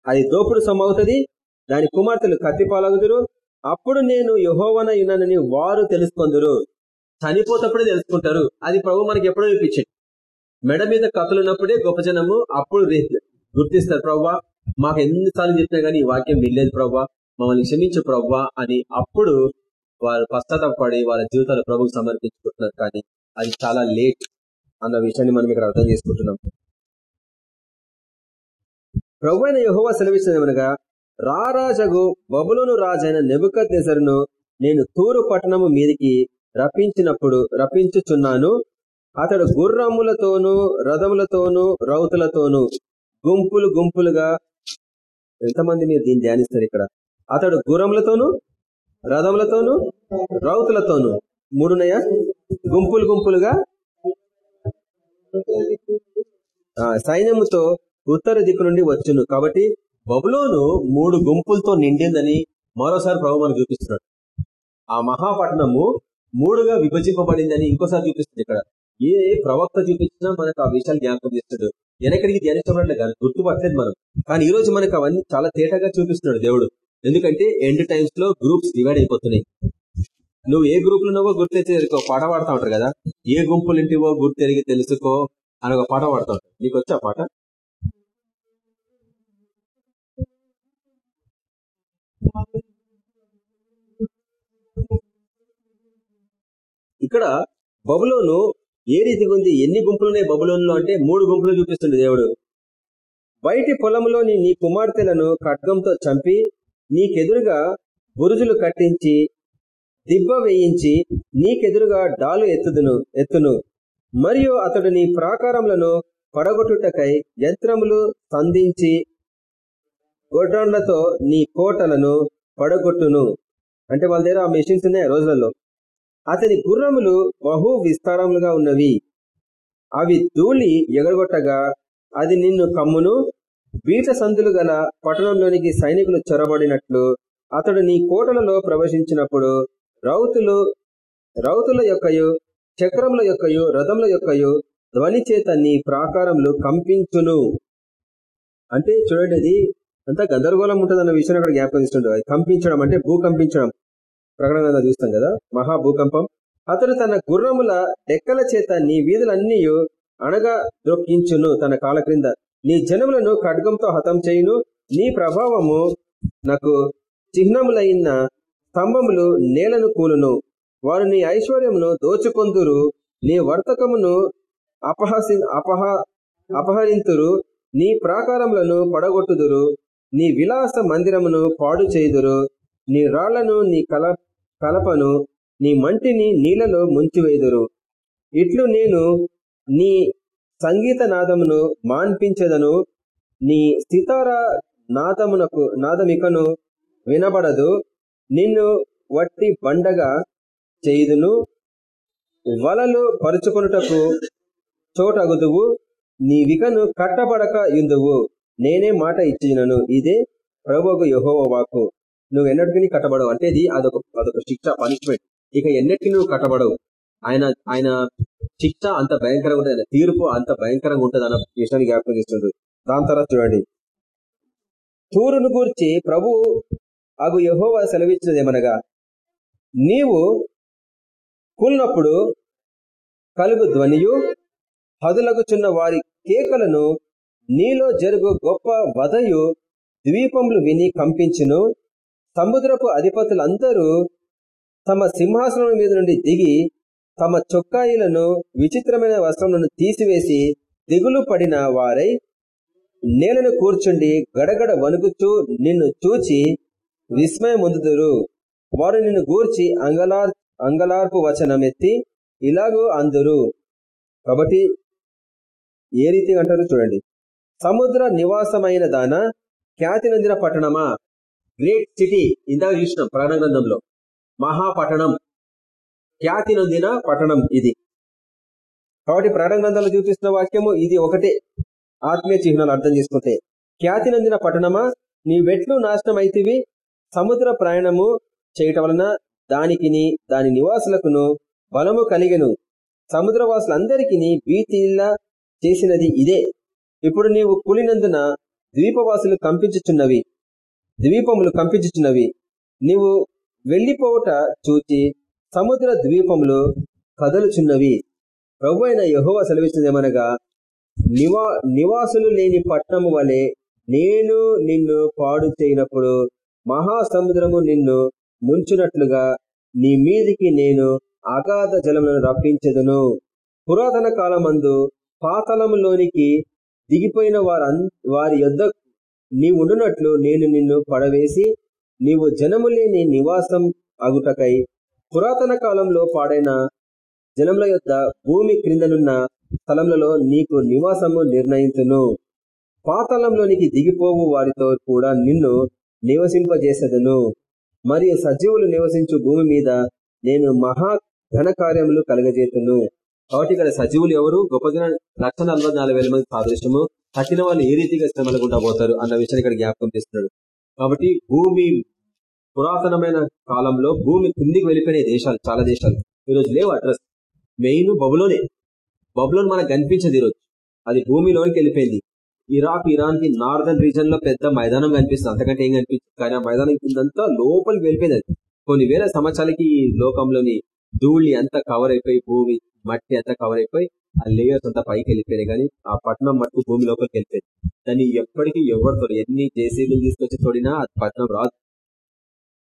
Speaker 1: అది దోపుడు సొమ్మవుతుంది దాని కుమార్తెలు కత్తి పాలు అగుదురు అప్పుడు నేను యహోవన యునని వారు తెలుసుకొందురు. చనిపోతప్పుడే తెలుసుకుంటారు. అది ప్రభు మనకి ఎప్పుడో చూపించింది మెడ మీద కథలున్నప్పుడే గొప్ప జనము అప్పుడు గుర్తిస్తారు ప్రవ్వా. మాకు ఎన్నిసార్లు చెప్పినా గానీ ఈ వాక్యం వినలేదు ప్రవ్వా. మమ్మల్ని క్షమించు ప్రవ్వా అని అప్పుడు వారు పశ్చాత్తాపడి వాళ్ళ జీవితాలు ప్రభుకు సమర్పించుకుంటున్నారు. కానీ అది చాలా లేట్ అన్న విషయాన్ని మనం ఇక్కడ అర్థం చేసుకుంటున్నాం. ప్రభు అయిన యహోవా సెలవిచ్చినమనగా రారాజగు బబులోను రాజైన నెబుక తెసరును నేను తూరు పట్టణము మీదికి రప్పించినప్పుడు రప్పించుచున్నాను. అతడు గుర్రములతోనూ రథములతోనూ రౌతులతోనూ గుంపులు గుంపులుగా ఎంతమంది మీరు దీన్ని ధ్యానిస్తారు ఇక్కడ? అతడు గుర్రములతోనూ రథములతోనూ రౌతులతోనూ. మూడునయ గుంపులు గుంపులుగా సైన్యముతో ఉత్తర దిక్కు నుండి వచ్చును. కాబట్టి బబులోను మూడు గుంపులతో నిండిందని మరోసారి ప్రభు మనకు చూపిస్తున్నాడు. ఆ మహాపట్నము మూడుగా విభజింపబడిందని ఇంకోసారి చూపిస్తుంది ఇక్కడ. ఏ ప్రవక్త చూపించినా మనకు ఆ విషయాలు జ్ఞాపకం చేస్తాడు. వెనకడికి ధ్యానించబడలేదు కానీ గుర్తుపట్టలేదు మనం. కానీ ఈ రోజు మనకు అవన్నీ చాలా తేటగా చూపిస్తున్నాడు దేవుడు. ఎందుకంటే ఎండ్ టైమ్స్లో గ్రూప్స్ డివైడ్ అయిపోతున్నాయి. నువ్వు ఏ గ్రూప్లో ఉన్నావో పాట పాడుతూ ఉంటారు కదా. ఏ గుంపులు ఇంటివో గుర్తెరిగి తెలుసుకో అని ఒక పాట పాడుతూ ఉంటారు. నీకు వచ్చా పాట? ఇక్కడ బబులోను ఏ రీతిగా ఉంది? ఎన్ని గుంపులున్నాయి బబులోనులో అంటే మూడు గుంపులు చూపిస్తుంది దేవుడు. బయటి పొలంలోని నీ కుమార్తెలను ఖడ్గంతో చంపి నీకెదురుగా బురుజులు కట్టించి దిబ్బ వేయించి నీకెదురుగా డాలు ఎత్తుదును ఎత్తును. మరియు అతడు నీ ప్రాకారములను పడగొట్టుటకై యంత్రములు సంధించి గొడ్రాండ్లతో నీ కోటలను పడగొట్టును. అంటే వాళ్ళ దగ్గర ఆ మెషిన్స్ ఉన్నాయి రోజులలో. అతని గుర్రములు బహు విస్తారములుగా ఉన్నవి. అవి ధూళి ఎగరగొట్టగా అది నిన్ను కమ్మును. బీట సందులు గల పట్టణంలోనికి సైనికులు చొరబడినట్లు అతడు నీ కోటలలో ప్రవేశించినప్పుడు రౌతులు రౌతుల యొక్కయు చక్రముల యొక్కయు రథముల యొక్కయు ధ్వని చేత నీ ప్రాకారములు కంపించును. అంటే చూడండి అది అంతా గందరగోళం ఉంటుంది అన్న విషయం అక్కడ జ్ఞాపకం అది కంపించడం అంటే భూకంపించడం ప్రకటన చూస్తాం కదా మహా భూకంపం. అతడు తన గుర్రముల డెక్కల చేత నీ వీధులన్నీ అనగా ద్రొక్కించును తన కాల క్రింద. నీ జనములను ఖడ్గంతో హతం చేయును. నీ ప్రభావము నాకు చిహ్నములైన స్తంభములు నేలను కూలును. వారు నీ ఐశ్వర్యమును దోచుకొందురు. నీ వర్తకమును అపహసి అపహ అపహరింతురు. నీ ప్రాకారములను పడగొట్టుదురు. నీ విలాస మందిరమును పాడు చేయుదురు. నీ రాళ్ళను నీ కల కలపను. నీ మంటిని నీళ్ళలో ముంచివేయుదురు. ఇట్లు నేను నీ సంగీత నాదమును మాన్పించదను. నీ సితార నాదమునకు నాదమికను వినబడదు. నిన్ను వట్టి బండగా చేయుదును. వలలు పరుచుకొనుటకు చోటగుదువు. నీ వికను కట్టబడక ఇందువు నేనే మాట ఇచ్చినను. ఇదే ప్రభువుకు యహోవ వాకు నువ్వు ఎన్నటికీ కట్టబడవు. అంటే ఇది అదొక అదొక శిక్ష పనిష్మెంట్ ఇక ఎన్నటికీ నువ్వు కట్టబడవు. ఆయన ఆయన శిక్ష అంత భయంకరంగా ఉంటుంది. ఆయన తీర్పు అంత భయంకరంగా ఉంటుంది అన్న విషయాన్ని జ్ఞాపకం చేస్తుండ్రు దాని తర్వాత చూడండి. తూరును గూర్చి ప్రభు అగు యహోవ సెలవిచ్చినదేమనగా నీవు కూలినప్పుడు కలుగు ధ్వనియు హదులగుచున్న వారి కేకలను నీలో జరుగు గొప్ప వదయు ద్వీపములు విని కంపించును. సముద్రపు అధిపతులందరూ తమ సింహాసనం మీద నుండి దిగి తమ చొక్కాయిలను విచిత్రమైన వస్త్రములను తీసివేసి దిగులు పడిన వారై నేలను కూర్చుండి గడగడ వణుకుచూ నిన్ను చూచి విస్మయముందుదురు వారు నిన్ను గూర్చి అంగలార్ అంగలార్పు వచనమెత్తి ఇలాగూ అందురు. కాబట్టి ఏ రీతి అంటారు చూడండి. సముద్ర నివాసమైన దాన ఖ్యాతి నందిన పట్టణమా? గ్రేట్ సిటీ ఇందాక చూసినాం ప్రాణగ్రంథంలో మహాపట్టణం. ఖ్యాతి నొందిన పట్టణం ఇది. కాబట్టి ప్రాణగ్రంథాలు చూపిస్తున్న వాక్యము ఇది ఒకటే. ఆత్మీయ చిహ్నాలు అర్థం చేసుకుంటే. ఖ్యాతి నందిన పట్టణమా? నీ వెట్లు నాశనం అయితివి సముద్ర ప్రయాణము చేయటం వలన దానికిని దాని నివాసులకును బలము కలిగను. సముద్రవాసులందరికీ భీతిలా చేసినది ఇదే. ఇప్పుడు నీవు కూలినందున ద్వీపవాసులు కంపించుచున్నవి. ద్వీపములు కంపించుచున్నవి. నీవు వెళ్ళిపోవట చూచి సముద్ర ద్వీపములు కదలుచున్నవి. ప్రభు అయిన యహోవ సెలవిచ్చినదేమనగా నివా నివాసులు లేని పట్టణము వలె నేను నిన్ను పాడు చేయనప్పుడు మహాసముద్రము నిన్ను ముంచునట్లుగా నీ మీదికి నేను అగాధ జలములను రప్పించదును. పురాతన కాలమందు పాతలములోనికి దిగిపోయిన వారి వారి యొద్ద నీవుండునట్లు నేను నిన్ను పడవేసి నీవు జనము లేని నివాసం అగుటకై పురాతన కాలంలో పాడైన జనముల యొక్క భూమి క్రిందనున్న స్థలములలో నీకు నివాసము నిర్ణయించును. పాతలంలోనికి దిగిపోవు వారితో కూడా నిన్ను నివసింపజేసేదను. మరియు సజీవులు నివసించు భూమి మీద నేను మహా ఘన కార్యములు కలగజేతును. కాబట్టి ఇక్కడ సజీవులు ఎవరు? గొప్ప జన లక్ష నలభై నాలుగు వేల మంది సాదృశ్యము కఠిన వాళ్ళు ఏ రీతిగా శ్రమలు గుండా పోతారు అన్న విషయాన్ని ఇక్కడ జ్ఞాపకం చేస్తున్నాడు. కాబట్టి భూమి పురాతనమైన కాలంలో భూమి కిందికి వెళ్ళిపోయిన దేశాలు చాలా దేశాలు. ఈరోజు లేవు అడ్రస్. మెయిన్ బబులోనే. బబులోన్ మనకు కనిపించదు ఈరోజు. అది భూమిలోనికి వెళ్ళిపోయింది. ఇరాక్ ఇరాన్కి నార్దర్న్ రీజన్లో పెద్ద మైదానం కనిపిస్తుంది. అంతకంటే ఏం కనిపిస్తుంది కానీ ఆ మైదానం కిందంతా లోపలికి వెళ్ళిపోయింది అది. కొన్ని వేల సంవత్సరాలకి ఈ లోకంలోని ధూళి అంతా కవర్ అయిపోయి భూమి మట్టి అంతా కవర్ అయిపోయి ఆ లేయర్స్ అంతా పైకి వెళ్ళిపోయినాయి. కానీ ఆ పట్టణం మట్టు భూమి లోపలికి వెళ్ళిపోయింది. దాన్ని ఎప్పటికీ ఎవరితో ఎన్ని జేసీబీలు తీసుకొచ్చి తోడినా అది పట్టణం రాదు.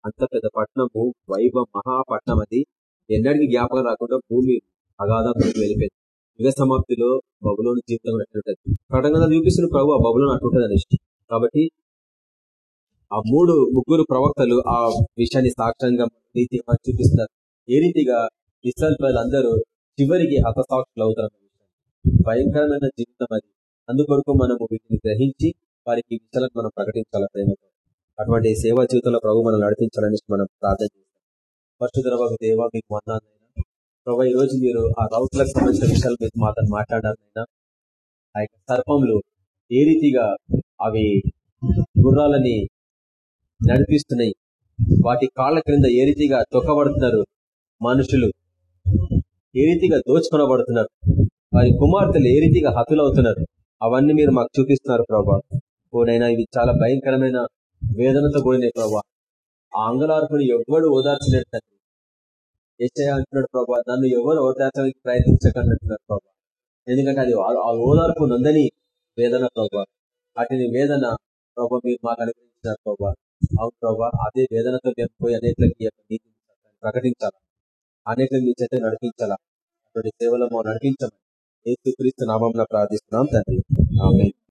Speaker 1: అంత పెద్ద పట్టణము వైభవ మహాపట్నం అది. ఎన్నడికి జ్ఞాపకం రాకుండా భూమి అగాధం వెళ్ళిపోయింది. యుగ సమాప్తిలో బబులోని జీవితం అట్టుంటది ప్రకటన చూపిస్తున్న ప్రభు ఆ బబులోని అట్టుంటది అనేసి కాబట్టి ఆ మూడు ముగ్గురు ప్రవక్తలు ఆ విషయాన్ని సాక్ష్యంగా రీతి చూపిస్తున్నారు. ఏ రీతిగా ఇస్రాయల్ ప్రజలందరూ చివరికి హతసాక్షులు అవుతారు భయంకరమైన జీవితం అది. అందుకొరకు మనము వీటిని గ్రహించి వారికి విషయాలను మనం ప్రకటించాలి ప్రేమతో? అటువంటి సేవా జీవితంలో ప్రభు మనం నడిపించాలని మనం ప్రార్థన చేస్తాం పరిశుధర దేవా దేవ మీకు వందాలైనా ప్రభు ఈ రోజు మీరు ఆ రౌతులకు సంబంధించిన విషయాలు మీరు మాతో మాట్లాడారైనా ఆ యొక్క సర్పంలు ఏ రీతిగా అవి గుర్రాలని నడిపిస్తున్నాయి వాటి కాళ్ళ క్రింద ఏ రీతిగా తొక్కబడుతున్నారు మనుషులు ఏ రీతిగా దోచుకొనబడుతున్నారు వారి కుమార్తెలు ఏ రీతిగా హతులవుతున్నారు అవన్నీ మీరు మాకు చూపిస్తున్నారు ప్రభా. ఓనైనా ఇవి చాలా భయంకరమైన వేదనతో కూడినాయి ప్రభా. ఆ అంగలార్పుని ఎవ్వడు ఓదార్చలేడు ఏసయ అంటున్నాడు ప్రభా నన్ను ఎవరు ఓదార్చడానికి ప్రయత్నించకన్నట్టున్నారు ప్రభా. ఎందుకంటే అది ఆ- ఓదార్పు నందని వేదన ప్రభా. అటుని వేదన ప్రభా మీరు మాకు అనుగ్రహించినారు ప్రభా. అవును ప్రభా అదే వేదనతో మేము పోయి అనేకలకి ప్రకటించాలా? అనేకలు మీ చేత నడిపించాలా? అటువంటి సేవలో మనం నడిపించమని ఏసుక్రీస్తు నామం ప్రార్థిస్తున్నాం తండ్రి.